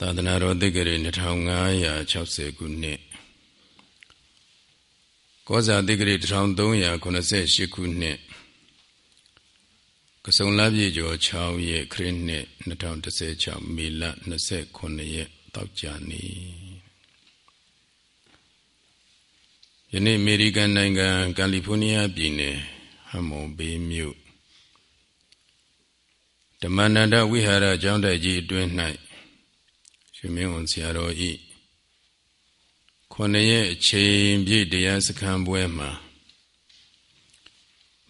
သာသနာတော်သိက္ခရေ2560ခုနှစ်ကောဇာသိက္ခရေ1388ခုနှစ်ကဆုံလပြည့်ကျော်6ရက်ခရစ်နှစ်2016မေလ29ရက်တောက်ကြနေ့ယနေ့အမေရိကန်နိုင်ငံကယ်လီဖိုးနီးယားပြည်နယ်ဟမ်မွန်ဘေးမြို့ဓမ္မန္တဝိဟာရကျောင်းတိုက်ကြီးအတွင်း၌ ရှင်မင်းဝန်ဆရာတော်ဤခုနှစ်ရက်အချိန်ပြည့်တရားစခန်းပွဲမှာ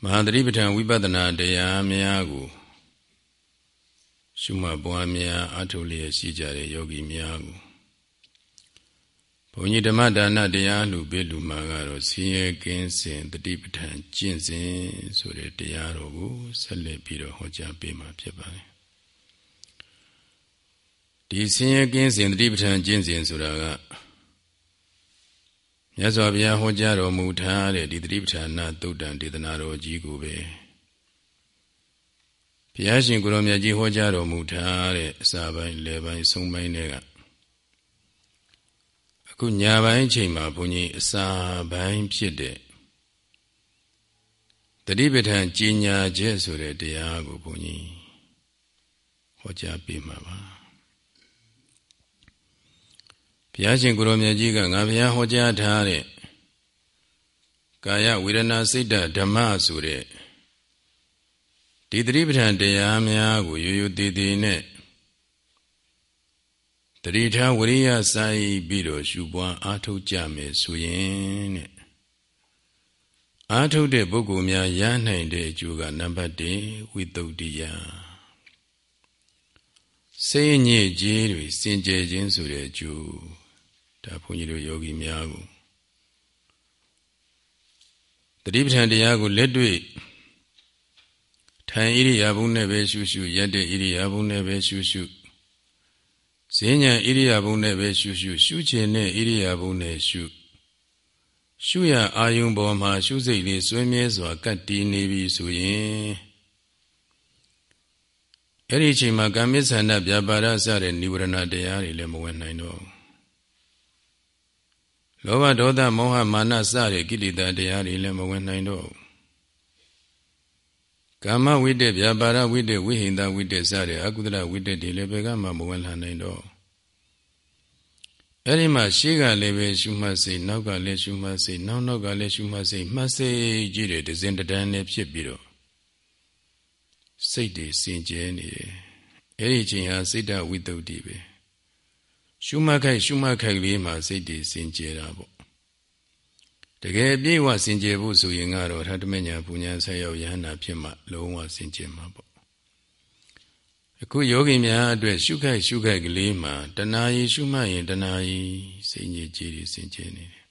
မဟာသတိပဋ္ဌာန်ဝိပဿနာတရားများကိုရှုမှတ်ပွားများအထုလျက်ရှိကြတဲ့ယောဂီများကိုဘုန်းကြီးဓမ္မဒါနတရားလူပေးလူမှာကတော့ဆင်းရဲကင်းစင်တတိပဋ္ဌာန်ကျင့်စဉ်ဆိုတဲ့တရားတော်ကိုဆက်လက်ပြီးတော့ဟောကြားပေးမှာဖြစ်ပါတယ် ဒီဆင်းရဲကင်းစဉ်တတိပဋ္ဌာန်ကျင့်စဉ်ဆိုတာကမြတ်စွာဘုရားဟောကြားတော်မူထားတဲ့ဒီတတိပဋ္ဌာန်သုတ်တံဒေသနာတော်ကြီးကိုပဲဘုရားရှင်ကိုရောမြတ်ကြီးဟောကြားတော်မူထားတဲ့အစာပိုင်းလယ်ပိုင်းဆုံးပိုင်းတွေကအခုညာပိုင်းချိန်မှာဘုန်းကြီးအစာပိုင်းဖြစ်တဲ့တတိပဋ္ဌာန်ကြီးညာချက်ဆိုတဲ့တရားကိုဘုန်းကြီးဟောကြားပေးမှာပါ ဘုရားရှင်ကိုရောမြတ်ကြီးကငါဘုရားဟောကြားထားတဲ့ကာယဝေဒနာစိတ်ဓမ္မဆိုတဲ့ဒီသတိပဋ္ဌာန်တရားများကိုရိုးရိုးတည်တည်နဲ့တတိထားဝရိယစာယီပြီးတော့ရှုပွားအားထုတ်ကြမယ်ဆိုရင်တဲ့အားထုတ်တဲ့ပုဂ္ဂိုလ်များရနိုင်တဲ့အကျိုးကနံပါတ်1ဝိတုဒ္ဓိယစိတ်ညစ်ကြေးတွေစင်ကြယ်ခြင်းဆိုတဲ့အကျိုး ဒါဘုန်းကြီးတို့ယောဂီများကိုတတိပဋ္ဌာန်တရားကိုလက်တွေ့ထိုင်ဣရိယာပုနဲ့ပဲရှုရှုရက်တဲ့ဣရိယာပုနဲ့ပဲရှုရှုဈဉ္ညာဣရိယာပုနဲ့ပဲရှုရှုရှုခြင်းနဲ့ဣရိယာပုနဲ့ရှုရှုရအာယုံပေါ်မှာရှုစိတ်လေးစွဲမြဲစွာကတ်တည်နေပြီဆိုရင်အဲ့ဒီအချိန်မှာကာမိသန္တပြပါရစတဲ့និဝရဏတရားတွေလည်းမဝင်နိုင်တော့ လောဘဒေါသမောဟမာနစတဲ့ကိလေသာတရားတွေလည်းမဝင်နိုင်တော့ကာမဝိတ္တဗျာပါဒဝိတ္တဝိဟိန္ဒဝိတ္တစတဲ့အကုသလဝိတ္တတွေလည်းဘယ်ကမှမဝင်လာနိုင်တော့အဲ့ဒီမှာရှေးကလည်းပဲရှုမှတ်စိတ်နောက်ကလည်းရှုမှတ်စိတ်နောက်နောက်ကလည်းရှုမှတ်စိတ်မှတ်စိတ်ကြည့်တယ်ဒဇင်တဒန်းနဲ့ဖြစ်ပြီးတော့စိတ်တွေစင်ကြဲနေတယ်အဲ့ဒီချိန်ဟာစိတ်တဝိတ္တုတိပဲ ရှုမှတ်ခိုက်ရှုမှတ်ခိုက်လေးမှာစိတ်တွေစင်ကြဲတာပေါ့တကယ်ပြေဝစင်ကြယ်ဖို့ဆိုရင်ကတော့ထတမညာပူညာဆက်ရောက်ယဟနာဖြစ်မှလုံးဝစင်ကြယ်မှာပေါ့အခုယောဂီများအတွက်ရှုခိုက်ရှုခိုက်ကလေးမှာတဏှာကြီးရှုမှတ်ရင်တဏှာကြီးစိတ်ညစ်ကြေးတွေစင်ကြယ်နေတယ်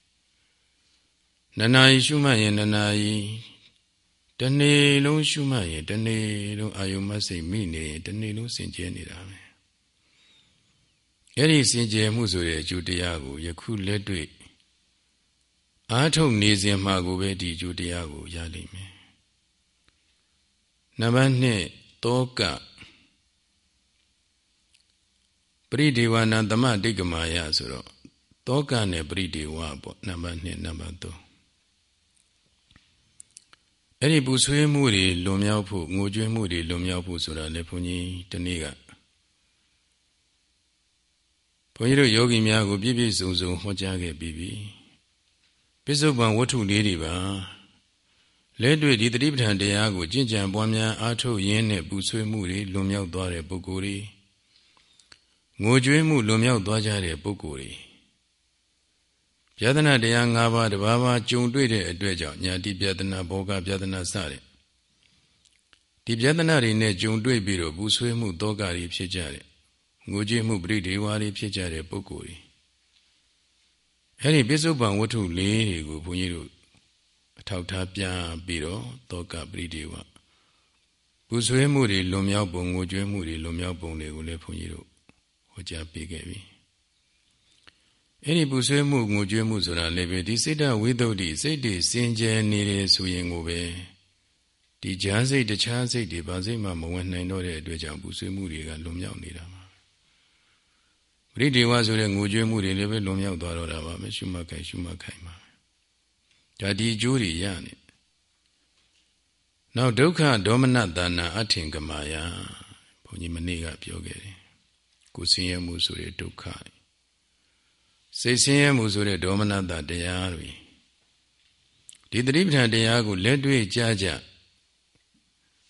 နနာကြီးရှုမှတ်ရင်နနာကြီးတနေ့လုံးရှုမှတ်ရင်တနေ့လုံးအာယုမစိတ်မိနေရင်တနေ့လုံးစင်ကြယ်နေတာပဲ အဲ့ဒီစင်ကြယ်မှုဆိုတဲ့အကျိုးတရားကိုယခုလက်တွေ့အားထုတ်နေစဉ်မှာကိုပဲဒီအကျိုးတရားကိုရလိမ့်မယ်နံပါတ်2တောကပရိဒေဝနာသမတိကမာယဆိုတော့တောကနဲ့ပရိဒေဝပေါ့နံပါတ်2နံပါတ်3အဲ့ဒီပူဆွေးမှုတွေလွန်မြောက်ဖို့ငိုကြွေးမှုတွေလွန်မြောက်ဖို့ဆိုတာလေဘုန်းကြီးဒီနေ့က ဘုန်းကြီးတို့ယောဂီများကိုပြည့်ပြည့်စုံစုံဟောကြားခဲ့ပြီးပြီပစ္စုပန်ဝတ္ထုလေးတွေပါလက်တွေ့ဒီတတိပဋ္ဌာန်တရားကိုကျင့်ကြံပွားများအားထုတ်ရင်းနဲ့ပူဆွေးမှုတွေလွန်မြောက်သွားတဲ့ပုဂ္ဂိုလ်တွေငိုကြွေးမှုလွန်မြောက်သွားကြတဲ့ပုဂ္ဂိုလ်တွေပြဒနာတရား၅ပါးတဘာဘာကြုံတွေ့တဲ့အတွက်ကြောင့်ညာတိပြဒနာဘောဂပြဒနာစတဲ့ဒီပြဒနာတွေနဲ့ကြုံတွေ့ပြီးတော့ပူဆွေးမှုတောကတွေဖြစ်ကြတယ် ငိုကြွေးမှုပရိဒေဝါတွေဖြစ်ကြတဲ့ပုဂ္ဂိုလ်တွေအဲ့ဒီပိစုပန်ဝတ္ထုလေးတွေကိုဘုန်းကြီးတို့အထောက်ထားပြပြီးတော့တောကပရိဒေဝပူဆွေးမှုတွေလွန်မြောက်ပုံငိုကြွေးမှုတွေလွန်မြောက်ပုံတွေကိုလည်းဘုန်းကြီးတို့ဟောကြားပေးခဲ့ပြီအဲ့ဒီပူဆွေးမှုငိုကြွေးမှုဆိုတာလည်းပဲဒီစိတ်တဝိသုဒ္ဓိစိတ်တွေစင်ကြယ်နေတယ်ဆိုရင်ကိုပဲဒီဈာစိတ်တခြားစိတ်တွေဘာစိတ်မှမဝင်နိုင်တော့တဲ့အတွက်ကြောင့်ပူဆွေးမှုတွေကလွန်မြောက်နေတာ ပါဘပရိဒေဝဆိုတဲ့ငိုကြွေးမှုတွေလည်းပဲလွန်မြောက်သွားတော့တာပါပဲရှုမှတ်ခိုင်ရှုမှတ်ခိုင်ပါဒါဒီအကျိုးတွေရနေနောက်ဒုက္ခဒေါမနတာနာအထင်ကမာယဘုန်းကြီးမနေ့ကပြောခဲ့တယ်ကိုဆင်းရဲမှုဆိုတဲ့ဒုက္ခစိတ်ဆင်းရဲမှုဆိုတဲ့ဒေါမနတာတရားတွေဒီတတိပဋ္ဌာန်တရားကိုလက်တွေ့ကြားကြ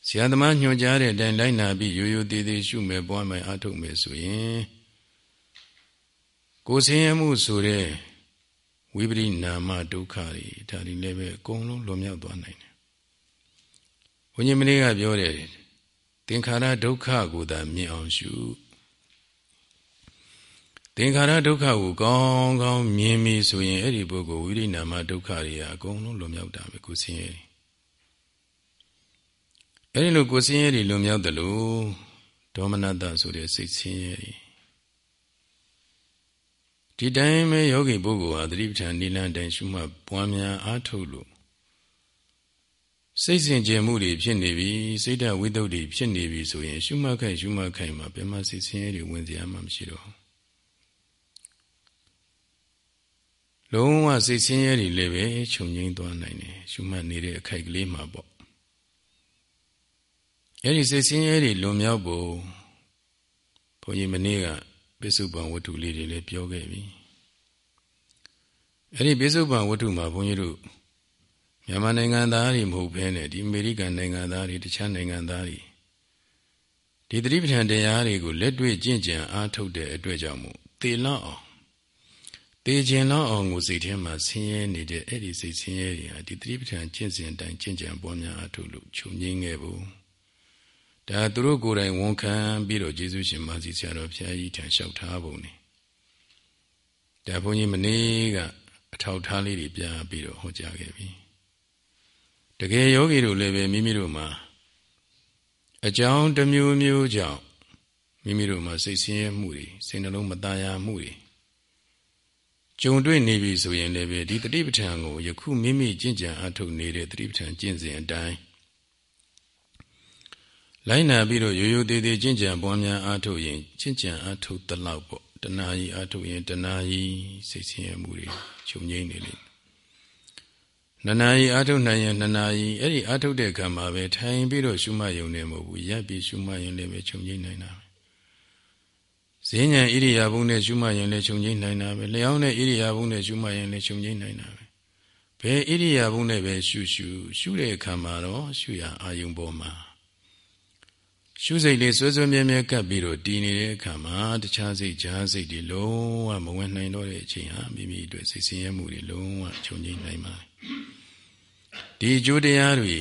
ဆရာသမားညွှန်ကြားတဲ့အတိုင်းလိုက်နာပြီးရိုးရိုးသေးသေးရှုမယ်ပွားမယ်အားထုတ်မယ်ဆိုရင် ကိုယ်ဆင်းရဲမှုဆိုတဲ့ဝိပရိနာမဒုက္ခတွေဒါတွေလည်းပဲအကုန်လုံးလွန်မြောက်သွားနိုင်တယ်။ဘုန်းကြီးမင်းကပြောတယ်သင်္ခါရဒုက္ခကိုသာမြင်အောင်ရှုသင်္ခါရဒုက္ခကိုကောင်းကောင်းမြင်ပြီဆိုရင်အဲ့ဒီပုဂ္ဂိုလ်ဝိရိနာမဒုက္ခတွေကအကုန်လုံးလွန်မြောက်တာပဲကိုယ်ဆင်းရဲအဲ့ဒီလိုကိုယ်ဆင်းရဲတွေလွန်မြောက်တယ်လို့ဒေါမနတဆိုတဲ့စိတ်ဆင်းရဲတွေ ဒီတိုင်းပဲယောဂီပုဂ္ဂိုလ်ဟာသတိပဋ္ဌာန်နိလန်တိုင်းရှုမှတ်ပွားများအားထုတ်လို့စိတ်စဉ်ကျင်မှုတွေဖြစ်နေပြီစိတ်ဓာတ်ဝိသုဒ္ဓိဖြစ်နေပြီဆိုရင်ရှုမှတ်ခိုင်ရှုမှတ်ခိုင်မှာဘယ်မှစိတ်ဆင်းရဲတွေဝင်စရာမှမရှိတော့လုံးဝစိတ်ဆင်းရဲတွေလည်းပဲခြုံငိမ့်သွားနိုင်တယ်ရှုမှတ်နေတဲ့အခိုက်ကလေးမှာပေါ့အဲ့ဒီစိတ်ဆင်းရဲတွေလွန်မြောက်ဖို့ဘုန်းကြီးမနေ့က ပိစုပန်ဝတ္ထုလေးတွေလည်းပြောခဲ့ပြီအဲ့ဒီပိစုပန်ဝတ္ထုမှာဘုန်းကြီးတို့မြန်မာနိုင်ငံသားတွေမဟုတ်ဘဲနဲ့ဒီအမေရိကန်နိုင်ငံသားတွေတခြားနိုင်ငံသားတွေဒီသတိပဋ္ဌာန်တရားတွေကိုလက်တွေ့ကျင့်ကြံအားထုတ်တဲ့အတွက်ကြောင့်မို့သေလောက်အောင်သေခြင်းလောက်အောင်ကိုစိတ်ထဲမှာဆင်းရဲနေတဲ့အဲ့ဒီစိတ်ဆင်းရဲတွေဟာဒီသတိပဋ္ဌာန်ကျင့်စဉ်တိုင်းကျင့်ကြံပွားများအားထုတ်လို့ချုပ်ငိမ့်ခဲ့ဖို့ ဒါသူတို့ကိုယ်တိုင်ဝန်ခံပြီးတော့ယေရှုရှင်မာစီဆရာတော်ဘုရားကြီးထံလျှောက်ထားပုံနေဒါဘုန်းကြီးမနေ့ကအထောက်ထားလေးတွေပြပြီးတော့ဟောကြားခဲ့ပြီတကယ်ယောဂီတို့လည်းပဲမိမိတို့မှာအကြောင်းတစ်မျိုးမျိုးကြောင့်မိမိတို့မှာစိတ်ဆင်းရဲမှုတွေစိတ်နှလုံးမသားရမှုတွေကြုံတွေ့နေပြီဆိုရင်လည်းပဲဒီတတိပဋ္ဌာန်ကိုယခုမိမိကျင့်ကြံအထုတ်နေတဲ့တတိပဋ္ဌာန်ကျင့်စဉ်အတိုင်း လိုက်နာပြီးတော့ရိုးရိုးသေးသေးကျင့်ကြံပွားများအားထုတ်ရင်ကျင့်ကြံအားထုတ်သလောက်ပေါ့တဏှာကြီးအားထုတ်ရင်တဏှာကြီးစိတ်ဆင်းရဲမှုတွေချုပ်ငိမ့်နေလိမ့်နနာကြီးအားထုတ်နိုင်ရင်နနာကြီးအဲ့ဒီအားထုတ်တဲ့ခံမှာပဲထိုင်ပြီးတော့ရှုမှတ်ယုံနေမဟုတ်ဘူးရပ်ပြီးရှုမှတ်ရင်လည်းပဲချုပ်ငိမ့်နိုင်တာပဲဈဉ္ဉံဣရိယာပုနဲ့ရှုမှတ်ရင်လည်းချုပ်ငိမ့်နိုင်တာပဲလျောင်းတဲ့ဣရိယာပုနဲ့ရှုမှတ်ရင်လည်းချုပ်ငိမ့်နိုင်တာပဲဘယ်ဣရိယာပုနဲ့ပဲရှုရှုရှုတဲ့အခါမှာတော့ရှုရအာယုံပေါ်မှာ ရှုစိတ်လေးဆွဲဆွဲမြဲမြဲကပ်ပြီးတော့တည်နေတဲ့အခါမှာတခြားစိတ်ကြားစိတ်တွေလုံးဝမဝင်နိုင်တော့တဲ့အချိန်ဟာမိမိအတွက်စိတ်ဆင်းရဲမှုတွေလုံးဝချုပ်ငြိမ်းနိုင်ပါတယ်ဒီအကျိုးတရားတွေ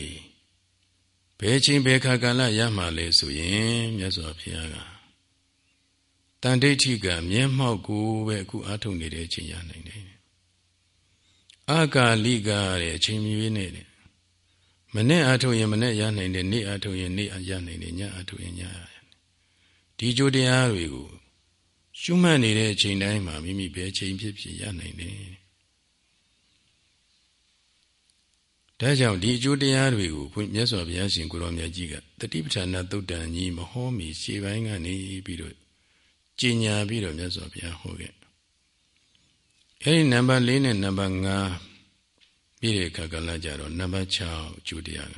ဘယ်ချိန်ဘယ်ခါကာလရမှာလဲဆိုရင်မြတ်စွာဘုရားကတန်ဋိဋ္ဌိကမျက်မှောက်ကိုပဲအခုအားထုတ်နေတဲ့အချိန်ရနိုင်တယ်အာကာလိကတဲ့အချိန်မြွေးနေတဲ့ မနဲ့အထုတ်ရင်မနဲ့ရနိုင်တယ်နေ့အထုတ်ရင်နေ့ရနိုင်တယ်ညအထုတ်ရင်ညရတယ်ဒီကြိုးတရားတွေကိုရှုမှတ်နေတဲ့အချိန်တိုင်းမှာမိမိဘယ်ချိန်ဖြစ်ဖြစ်ရနိုင်တယ်ဒါကြောင့်ဒီအကျိုးတရားတွေကိုဘုမြတ်စွာဘုရားရှင်ကိုရောမြတ်ကြီးကတတိပဋ္ဌာနာသုတ်တန်ကြီးမဟောမီရှေးပိုင်းကနေပြီးတော့ကျင်ညာပြီးတော့မြတ်စွာဘုရားဟောခဲ့အဲဒီနံပါတ်၄နဲ့နံပါတ်5 ပြီးတဲ့အခါကလည်းကြတော့နံပါတ်6အကျိုးတရားက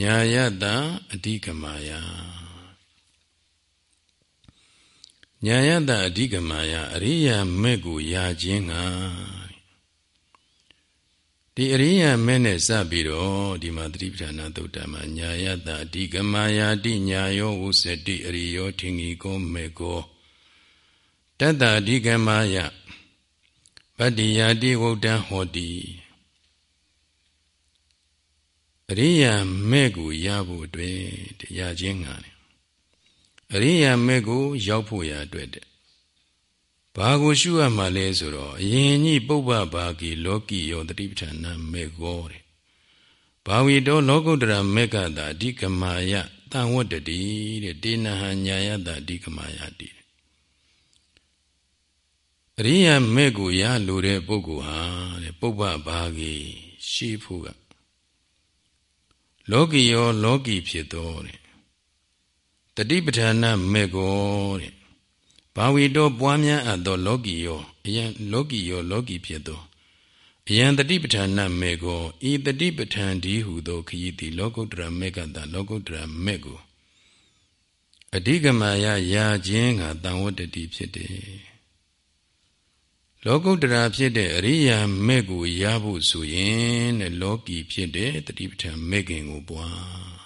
ညာယတအဓိကမာယညာယတအဓိကမာယအရိယာမဲ့ကိုယာခြင်းကဒီအရိယာမဲ့နဲ့စပြီးတော့ဒီမှာသတိပဋ္ဌာနာသုတ်တမှာညာယတအဓိကမာယာတိညာယောဝုစတိအရိယောထင်ကြီးကောမေကောတတ္တအဓိကမာယဗတ္တိယာတိဝုဒ္ဒံဟောတိ အရိယာမဲ့ကိုရဖို့အတွက်ရခြင်းငါတယ်အရိယာမဲ့ကို ရောက်ဖို့ရအတွက်တဲ့ဘာကိုရှုရမှာလဲဆိုတော့အရင်ကြီးပုပ္ပဘာကီလောကီယောတတိပဋ္ဌာနာမဲ့ကိုတဲ့ဘာဝီတောလောကုတ္တရာမေကတာအဓိကမာယတန်ဝတ္တတိတဲ့တေနဟညာယတအဓိကမာယတိအရိယာမဲ့ကိုရလိုတဲ့ပုဂ္ဂိုလ်ဟာတဲ့ပုပ္ပဘာကီရှိဖို့က လောကီယောလောကီဖြစ်သောတဲ့တတိပဋ္ဌာနမေကောတဲ့ဘာဝီတော်ပွားများအပ်သောလောကီယောအယံလောကီယောလောကီဖြစ်သောအယံတတိပဋ္ဌာနမေကောဤတတိပဋ္ဌာန်ဒီဟုသောခရီးသည်လောကုတ္တရာမေကတလောကုတ္တရာမေကိုအဓိကမာယယာခြင်းကတံဝတ္တတိဖြစ်တယ် လောကုတ္တရာဖြစ်တဲ့အရိယာမေကိုရဖို့ဆိုရင်တဲ့လောကီဖြစ်တဲ့တတိပဋ္ဌာန်မေခင်ကိုပွား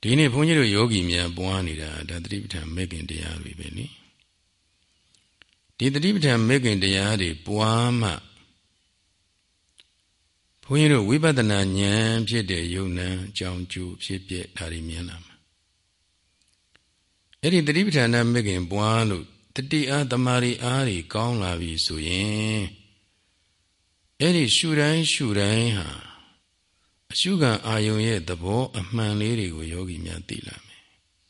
ဒီနေ့ဘုန်းကြီးတို့ယောဂီများပွားနေတာဒါတတိပဋ္ဌာန်မေခင်တရားတွေပဲနိဒီတတိပဋ္ဌာန်မေခင်တရားတွေပွားမှဘုန်းကြီးတို့ဝိပဿနာဉာဏ်ဖြစ်တဲ့ယုံနံကြောင်းကျိုးဖြစ်ပြဒါတွေမြင်လာမှာအဲ့ဒီတတိပဋ္ဌာန်မေခင်ပွားလို့ တတိအားတမာရီအားတွေကောင်းလာပြီဆိုရင်အဲ့ဒီရှုတိုင်းရှုတိုင်းဟာအရှုခံအာယုံရဲ့သဘောအမှန်လေးတွေကိုယောဂီများသိလာမယ်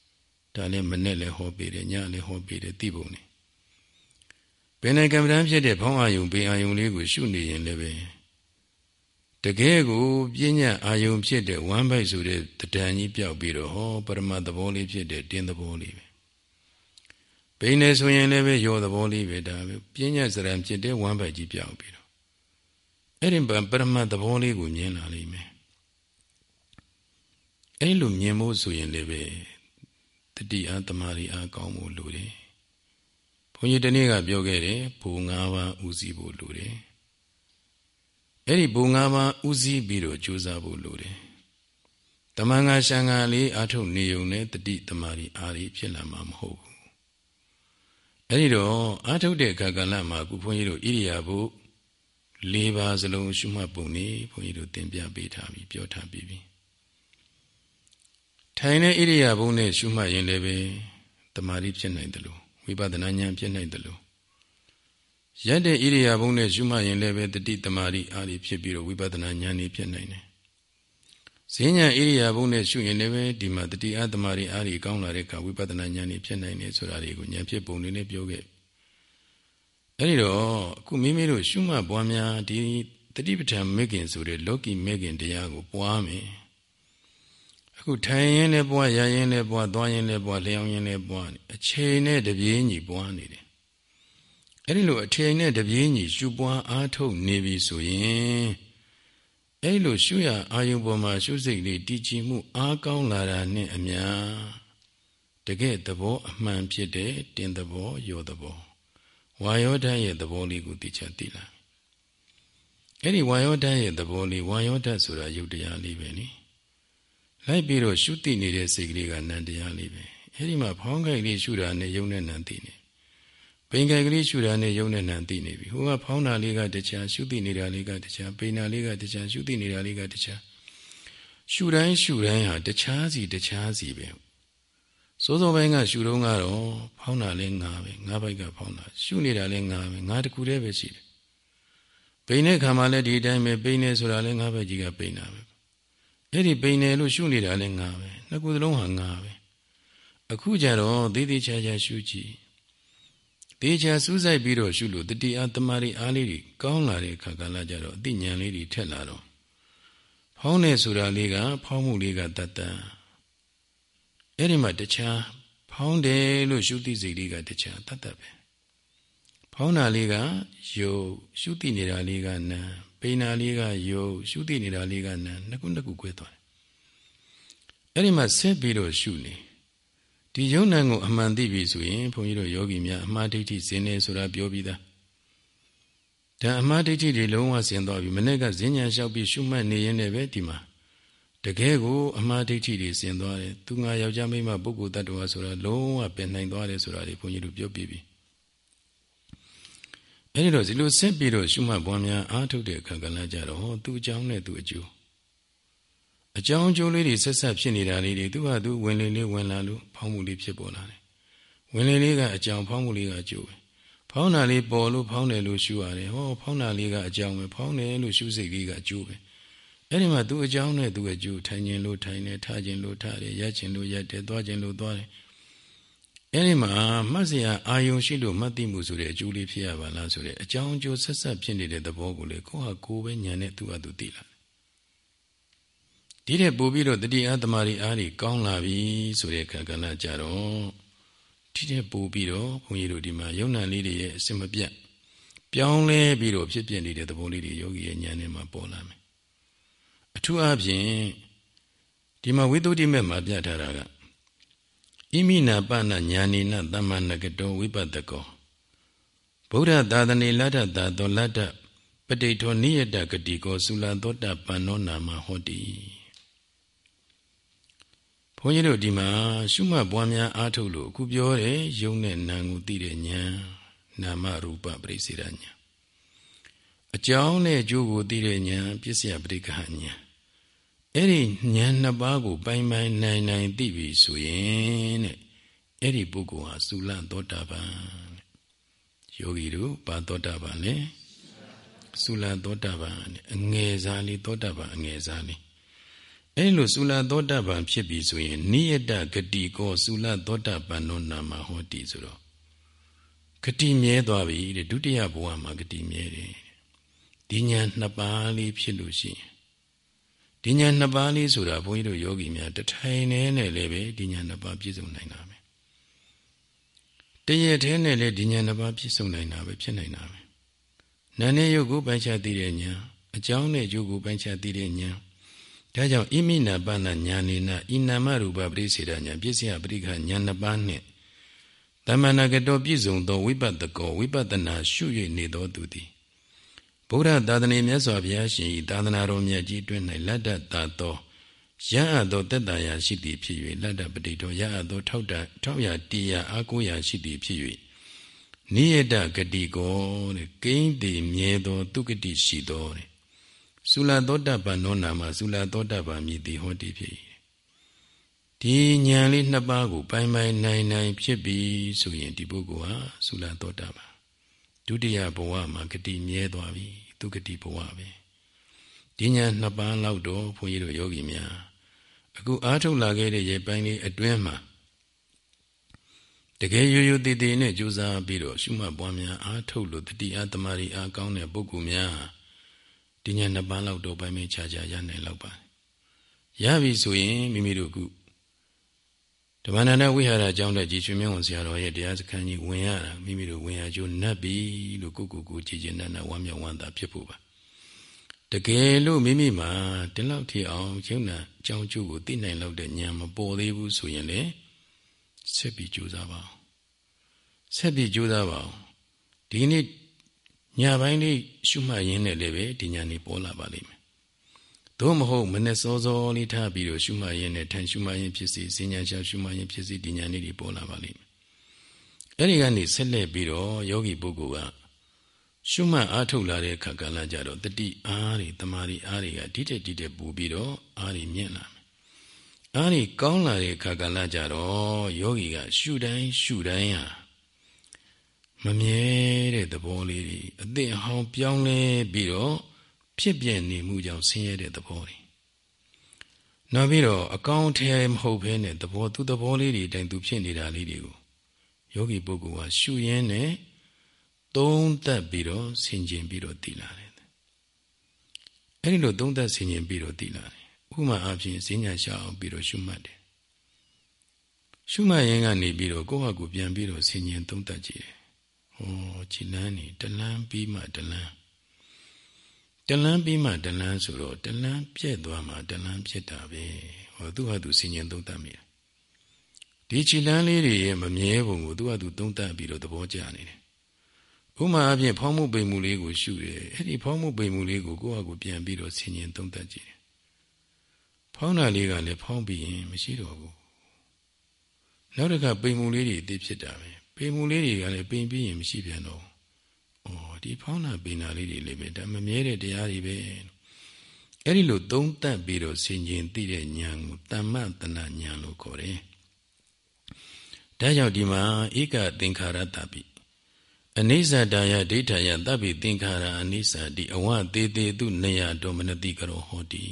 ။ဒါလည်းမနဲ့လည်းဟောပေးတယ်ညလည်းဟောပေးတယ်သိပုံနေ။ဘယ်နဲ့ကမ္မဋ္ဌာန်းဖြစ်တဲ့ဘောင်းအာယုံပင်အာယုံလေးကိုရှုနေရင်လည်းပဲတကယ်ကိုပြဉ္ညာအာယုံဖြစ်တဲ့ဝမ်းပိုက်ဆိုတဲ့တဏ္ဍာကြီးပြောက်ပြီးတော့ဟောပရမသဘောလေးဖြစ်တဲ့တင်းသဘောလေးပဲ ဘိနေဆိုရင်လည်းပဲရောသဘောလေးပဲဒါပဲပြဉ္ညာစရံဖြစ်တဲ့ဝမ်းပိုက်ကြီးပြောက်ပြီးတော့အဲ့ဒီပရမသဘောလေးကိုမြင်လာလိမ့်မယ်အဲ့လိုမြင်ဖို့ဆိုရင်လည်းပဲတတိအားတမာရီအားကောင်းဖို့လိုတယ်ဘုန်းကြီးတနေ့ကပြောခဲ့တယ်ဘူ၅ပါးဥစည်းဖို့လိုတယ်အဲ့ဒီဘူ၅ပါးဥစည်းပြီးတော့ကြိုးစားဖို့လိုတယ်တမန်ငါရှံငါလေးအာထုတ်နေုံနဲ့တတိတမာရီအားရီဖြစ်လာမှာမဟုတ်ဘူး အဲ့ဒီတော့အာထုတ်တဲ့အခါကလည်းမှာခုဘုန်းကြီးတို့ဣရိယာပု၄ပါးစလုံးရှုမှတ်ပုံနေဘုန်းကြီးတို့သင်ပြပေးထားပြီးပြောထားပြီးပြီထိုင်တဲ့ဣရိယာပုနဲ့ရှုမှတ်ရင်လည်းပဲတမာတိဖြစ်နိုင်တယ်လို့ဝိပဿနာဉာဏ်ဖြစ်နိုင်တယ်လို့ရက်တဲ့ဣရိယာပုနဲ့ရှုမှတ်ရင်လည်းပဲတတိတမာတိအားဖြဖြစ်ပြီးတော့ဝိပဿနာဉာဏ်ကြီးဖြစ်နိုင်တယ် ဈဉ္ညာဣရိယာပုနဲ့ရှုရင်လည်းပဲဒီမှာတတိအတမာတိအားကြီးကောင်းလာတဲ့အခါဝိပဿနာဉာဏ်ကြီးဖြစ်နိုင်တယ်ဆိုတာတွေကိုဉာဏ်ဖြစ်ပုံလေးနဲ့ပြောခဲ့အဲဒီတော့အခုမိမိတို့ရှုမှတ်ပွားများဒီတတိပဋ္ဌာန်မေခင်ဆိုတဲ့လောကီမေခင်တရားကိုပွားမယ်အခုထိုင်ရင်လည်းပွားရရင်လည်းပွားသွားရင်လည်းပွားလျောင်းရင်လည်းပွားအချိန်နဲ့တပြေးညီပွားနေတယ်အဲ့ဒီလိုအချိန်နဲ့တပြေးညီရှုပွားအားထုတ်နေပြီဆိုရင် အဲ့လိုရှုရအာယုပေါ်မှာရှုစိတ်လေးတည်ကြည်မှုအားကောင်းလာတာနဲ့အမျှတကယ်သဘောအမှန်ဖြစ်တဲ့တင်သဘောယောသဘောဝါယောဓာတ်ရဲ့သဘောလေးကိုသိချသိလာအဲ့ဒီဝါယောဓာတ်ရဲ့သဘောလေးဝါယောဓာတ်ဆိုတာယုတ်တရားလေးပဲနိလိုက်ပြီးတော့ရှုတိနေတဲ့စိတ်ကလေးကနန္တရားလေးပဲအဲ့ဒီမှာဖောင်းကြိုက်လေးရှုတာနဲ့ယုံနဲ့နံသိနေ ပိန်ကြိုက်ကလေးရှုတာနဲ့ယုံနဲ့နံသိနေပြီဟိုကဖောင်းတာလေးကတခြားရှုတိနေတာလေးကတခြားပိန်တာလေးကတခြားရှုတိနေတာလေးကတခြားရှုတိုင်းရှုတိုင်းဟာတခြားစီတခြားစီပဲစိုးစိုးပိုင်းကရှုတော့ကတော့ဖောင်းတာလည်းငါပဲငါဘိုက်ကဖောင်းတာရှုနေတာလည်းငါပဲငါတခုတည်းပဲရှိတယ်ပိန်တဲ့ခါမှလည်းဒီအတိုင်းပဲပိန်နေဆိုတာလည်းငါဘက်ကြီးကပိန်တာပဲအဲ့ဒီပိန်တယ်လို့ရှုနေတာလည်းငါပဲနှစ်ခုသလုံးဟာငါပဲအခုကြတော့သေးသေးချာချာရှုကြည့် သေးချာစူးစိုက်ပြီးတော့ရှုလို့တတိအားတမာရီအားလေးတွေကောင်းလာတဲ့အခါကလည်းကြတော့အသိဉာဏ်လေးတွေထက်လာတော့ဖောင်းနေဆိုတာလေးကဖောင်းမှုလေးကတတ်တန်အဲ့ဒီမှာတခြားဖောင်းတယ်လို့ရှုသိစိတ်လေးကတခြားတတ်တတ်ပဲဖောင်းတာလေးကယုတ်ရှုသိနေတာလေးကနာပိဏာလေးကယုတ်ရှုသိနေတာလေးကနာနှစ်ခုနှစ်ခု꿰သွားတယ်အဲ့ဒီမှာဆက်ပြီးတော့ရှုနေ ဒီယုံနံကိုအမှန်သိပြီဆိုရင်ဘုန်းကြီးတို့ယောဂီများအမှားဒိဋ္ဌိဇင်းနေဆိုတာပြောပြီးသားဒါအမှားဒိဋ္ဌိတွေလုံးဝဆင်သွားပြီမနေ့ကဇင်းညာလျှောက်ပြီးရှုမှတ်နေရင်လည်းပဲဒီမှာတကယ်ကိုအမှားဒိဋ္ဌိတွေဆင်သွားတယ်သူငါယောက်ျားမိန်းမပုဂ္ဂိုလ်တ attva ဆိုတာလုံးဝပင်နိုင်သွားတယ်ဆိုတာတွေဘုန်းကြီးတို့ပြောပြပြီအဲဒီတော့ဒီလိုဆက်ပြီးတော့ရှုမှတ်ပွားများအားထုတ်တဲ့အခါကလည်းကြတော့ဟောသူ့အကြောင်းနဲ့သူ့အကျိုး အကြောင်းအကျိုးလေးတွေဆက်ဆက်ဖြစ်နေတာလေးတွေသူ့ဟာသူဝင်လေလေးဝင်လာလို့ဖောင်းမှုလေးဖြစ်ပေါ်လာတယ်ဝင်လေလေးကအကြောင်းဖောင်းမှုလေးကအကျိုးပဲဖောင်းတာလေးပေါ်လို့ဖောင်းတယ်လို့ရှုရတယ်ဟောဖောင်းတာလေးကအကြောင်းပဲဖောင်းတယ်လို့ရှုစိတ်လေးကအကျိုးပဲအဲ့ဒီမှာသူ့အကြောင်းနဲ့သူ့အကျိုးထိုင်ခြင်းလို့ထိုင်တယ်ထားခြင်းလို့ထားတယ်ရက်ခြင်းလို့ရက်တယ်သွားခြင်းလို့သွားတယ်အဲ့ဒီမှာမှတ်စရာအာယုံရှိလို့မှတ်သိမှုဆိုတဲ့အကျိုးလေးဖြစ်ရပါလားဆိုတဲ့အကြောင်းအကျိုးဆက်ဆက်ဖြစ်နေတဲ့သဘောကိုလေကိုယ့်ဟာကိုယ်ပဲဉာဏ်နဲ့သူ့ဟာသူသိလာ ဒီတဲ့ပို့ပြီးတော့တတိယသမารီအားကြီးကောင်းလာပြီဆိုတဲ့အခါကလည်းကြတော့ဒီတဲ့ပို့ပြီးတော့ဘုန်းကြီးတို့ဒီမှာယုံနာလေးတွေရဲ့အစမပြတ်ပြောင်းလဲပြီးတော့ဖြစ်ပြနေတဲ့သဘောလေးတွေယောဂီရဲ့ဉာဏ်နဲ့မှပေါ်လာမယ်အထူးအားဖြင့်ဒီမှာဝိသုဒ္ဓိမဲ့မှာပြထားတာကဣမိနာပနညာနိနသမ္မာနကတောဝိပတ္တကောဗုဒ္ဓသာသနေလတ္တသာသောလတ္တပဋိထောနိယတဂတိကောသုလသောတပန္နောနာမဟောတိ ဘုန်းကြီးတို့ဒီမှာရှုမှတ်ပွားများအားထုတ်လို့အခုပြောတယ်ယုံနဲ့နာကိုသိတဲ့ဉာဏ်နာမရူပပရိစေရဉာဏ်အကြောင်းနဲ့အကျိုးကိုသိတဲ့ဉာဏ်ပစ္စယပရိက္ခဉာဏ်အဲ့ဒီဉာဏ်နှစ်ပါးကို ပိုင်ပိုင်နိုင်နိုင်သိပြီဆိုရင်တဲ့အဲ့ဒီပုဂ္ဂိုလ်ဟာသုလသောတာပန်ယောဂီတို့ဘာသောတာပန်လဲသုလသောတာပန်အငယ်စားလေးသောတာပန်အငယ်စားလေး အဲ့လိုသုလသောတာပန်ဖြစ်ပြီဆိုရင်နိယတဂတိကောသုလသောတာပန်နောနာမဟောတိဆိုတော့ဂတိမြဲသွားပြီတဲ့ဒုတိယဘဝမှာဂတိမြဲတယ်ဒီညာနှစ်ပါးလေးဖြစ်လို့ရှိရင်ဒီညာနှစ်ပါးလေးဆိုတာဘုန်းကြီးတို့ယောဂီများတထိုင်နေနဲ့လည်းပဲဒီညာနှစ်ပါးပြည့်စုံနိုင်တာပဲတရထဲနဲ့လည်းဒီညာနှစ်ပါးပြည့်စုံနိုင်တာပဲဖြစ်နိုင်တာပဲနာနေယုတ်ကိုပိုင်းခြားသိတဲ့ညာအကြောင်းနဲ့ယုတ်ကိုပိုင်းခြားသိတဲ့ညာ ဒါကြောင့်ဣမိနာပနာညာနေနာဣနာမရူပပရိစေဒညာပြည့်စရာပရိခညာနှစ်ပါးနဲ့တမဏဂတောပြည့်စုံသောဝိပဿကောဝိပဿနာရှု၍နေသောသူသည်ဗုဒ္ဓသာသနာမြတ်စွာဘုရားရှင်၏သာသနာတော်မြတ်ကြီးတွင်၌လတ္တတာသောရအပ်သောတက်တာယာရှိသည်ဖြစ်၍လတ္တပတိတော်ရအပ်သောထောက်တာထောက်ရတီယာအာကိုရာရှိသည်ဖြစ်၍နိယတဂတိကောတဲ့ကိန်းတည်မြဲသော သူဂတိရှိသောတဲ့ သုလသောတပန်နောနာမသုလသောတပန်မြည်သည်ဟောတိဖြစ်ဒီဉာဏ်လေးနှစ်ပါးကိုပိုင်ပိုင်နိုင်နိုင်ဖြစ်ပြီဆိုရင်ဒီပုဂ္ဂိုလ်ဟာသုလသောတပန်ဒုတိယဘဝမှာဂတိမြဲသွားပြီသူဂတိဘဝပဲဒီညာနှစ်ပန်းလောက်တော့ဘုန်းကြီးတို့ယောဂီများအခုအားထုတ်လာခဲ့တဲ့ရေပိုင်းလေးအတွင်းမှာတကယ်ရိုးရိုးတည်တည်နဲ့ကြိုးစားပြီးတော့ရှုမှတ်ပွားများအားထုတ်လို့တတိအသမารီအားကောင်းတဲ့ပုဂ္ဂိုလ်များ ဒီညာနှစ်ပန်းလောက်တော့ပိုင်းမချာချာရနိုင်လောက်ပါရပြီဆိုရင်မိမိတို့ကဓမ္မန္တဝိဟာရအကြောင်းတဲ့ကြည်ချွေမြင့်ဝန်ဆရာတော်ရဲ့တရားစခန်းကြီးဝင်ရတာမိမိတို့ဝင်ရကျိုးနတ်ပြီလို့ကိုကိုကိုကြည်ကျင်နတ်နတ်ဝမ်းမြောက်ဝမ်းသာဖြစ်ဖို့ပါတကယ်လို့မိမိမှာဒီလောက်ထိအောင်ကျုံနာအကြောင်းကျိုးကိုသိနိုင်လောက်တဲ့ဉာဏ်မပေါ်သေးဘူးဆိုရင်လေဆက်ပြီးကြိုးစားပါအောင်ဆက်ပြီးကြိုးစားပါအောင်ဒီနေ့ ညပိုင်းလေးရှုမှတ်ရင်းနဲ့လည်းပဲဒီဉာဏ်လေးပေါ်လာပါလိမ့်မယ်သို့မဟုတ်မနဲ့စောစောလေးထားပြီးတော့ရှုမှတ်ရင်နဲ့ထန်ရှုမှတ်ရင်ဖြစ်စီစဉ္ညာချရှုမှတ်ရင်ဖြစ်စီဒီညာလေးတွေပေါ်လာပါလိမ့်မယ်။အဲဒီကနေဆက်လက်ပြီးတော့ယောဂီပုဂ္ဂိုလ်ကရှုမှတ်အားထုတ်လာတဲ့အခါကလည်းကြတော့တတိအားတွေတမာတွေအားတွေကဒီတက်ဒီတက်ပူပြီးတော့အားတွေမြင့်လာမယ်။အားတွေကောင်းလာတဲ့အခါကလည်းကြတော့ယောဂီကရှုတိုင်းရှုတိုင်းဟာ မမြဲတဲ့သဘောလေးတွေအသင့်အဟောင်းပြောင်းလဲပြီးတော့ဖြစ်ပြနေမှုကြောင့်ဆင်းရဲတဲ့သဘောတွေနောက်ပြီးတော့အကောင်းထဲမဟုတ်ဘဲနဲ့သဘောသူသဘောလေးတွေတိုင်သူဖြစ်နေတာလေးတွေကိုယောဂီပုဂ္ဂိုလ်ကရှုရင်းနဲ့သုံးသပ်ပြီးတော့ဆင်ခြင်ပြီးတော့သိလာတယ်အဲ့ဒီလိုသုံးသပ်ဆင်ခြင်ပြီးတော့သိလာတယ်ဥပမာအဖြစ်ဈဉ္ညာရှောက်ပြီးတော့ရှုမှတ်တယ်ရှုမှတ်ရင်ကနေပြီးတော့ကိုယ့်ဟာကိုယ်ပြန်ပြီးတော့ဆင်ခြင်သုံးသပ်ကြည့်တယ် ဟောခြေလန်းနေတလန်းပြီးမှတလန်းတလန်းပြီးမှတလန်းဆိုတော့တလန်းပြက်သွားမှတလန်းပြက်တာပဲဟောသူ့ဟာသူဆင်ញင်သုံးသပ်မိတာဒီခြေလန်းလေးတွေရဲ့မမြဲပုံကိုသူ့ဟာသူသုံးသပ်ပြီးတော့သဘောကျနေတယ်ဥမာအပြင်ဖောင်းမှုပိန်မှုလေးကိုရှုတယ်အဲ့ဒီဖောင်းမှုပိန်မှုလေးကိုကိုယ့်ဟာကိုပြန်ပြီးတော့ဆင်ញင်သုံးသပ်ကြည့်တယ်ဖောင်းတာလေးကလည်းဖောင်းပြီးရင်မရှိတော့ဘူးနောက်တစ်ခါပိန်မှုလေးတွေအသေးဖြစ်တာပဲ ပိန်မှုလေးတွေကလည်းပိန်ပြီးရင်မရှိပြန်တော့ဒီဖောင်းနာပိနာလေးတွေလည်းပဲဒါမမြဲတဲ့တရားတွေပဲအဲ့ဒီလိုသုံးသပ်ပြီးတော့ဆင်ခြင်သိတဲ့ဉာဏ်ကိုတမ္မတနာဉာဏ်လို့ခေါ်တယ်ဒါကြောင့်ဒီမှာဧကသင်္ခါရတပိအနိစ္စတာယဒိဋ္ဌာယတပိသင်္ခါရအနိစ္စတိအဝသေးသေးသူနေယတောမနတိကရောဟောတိ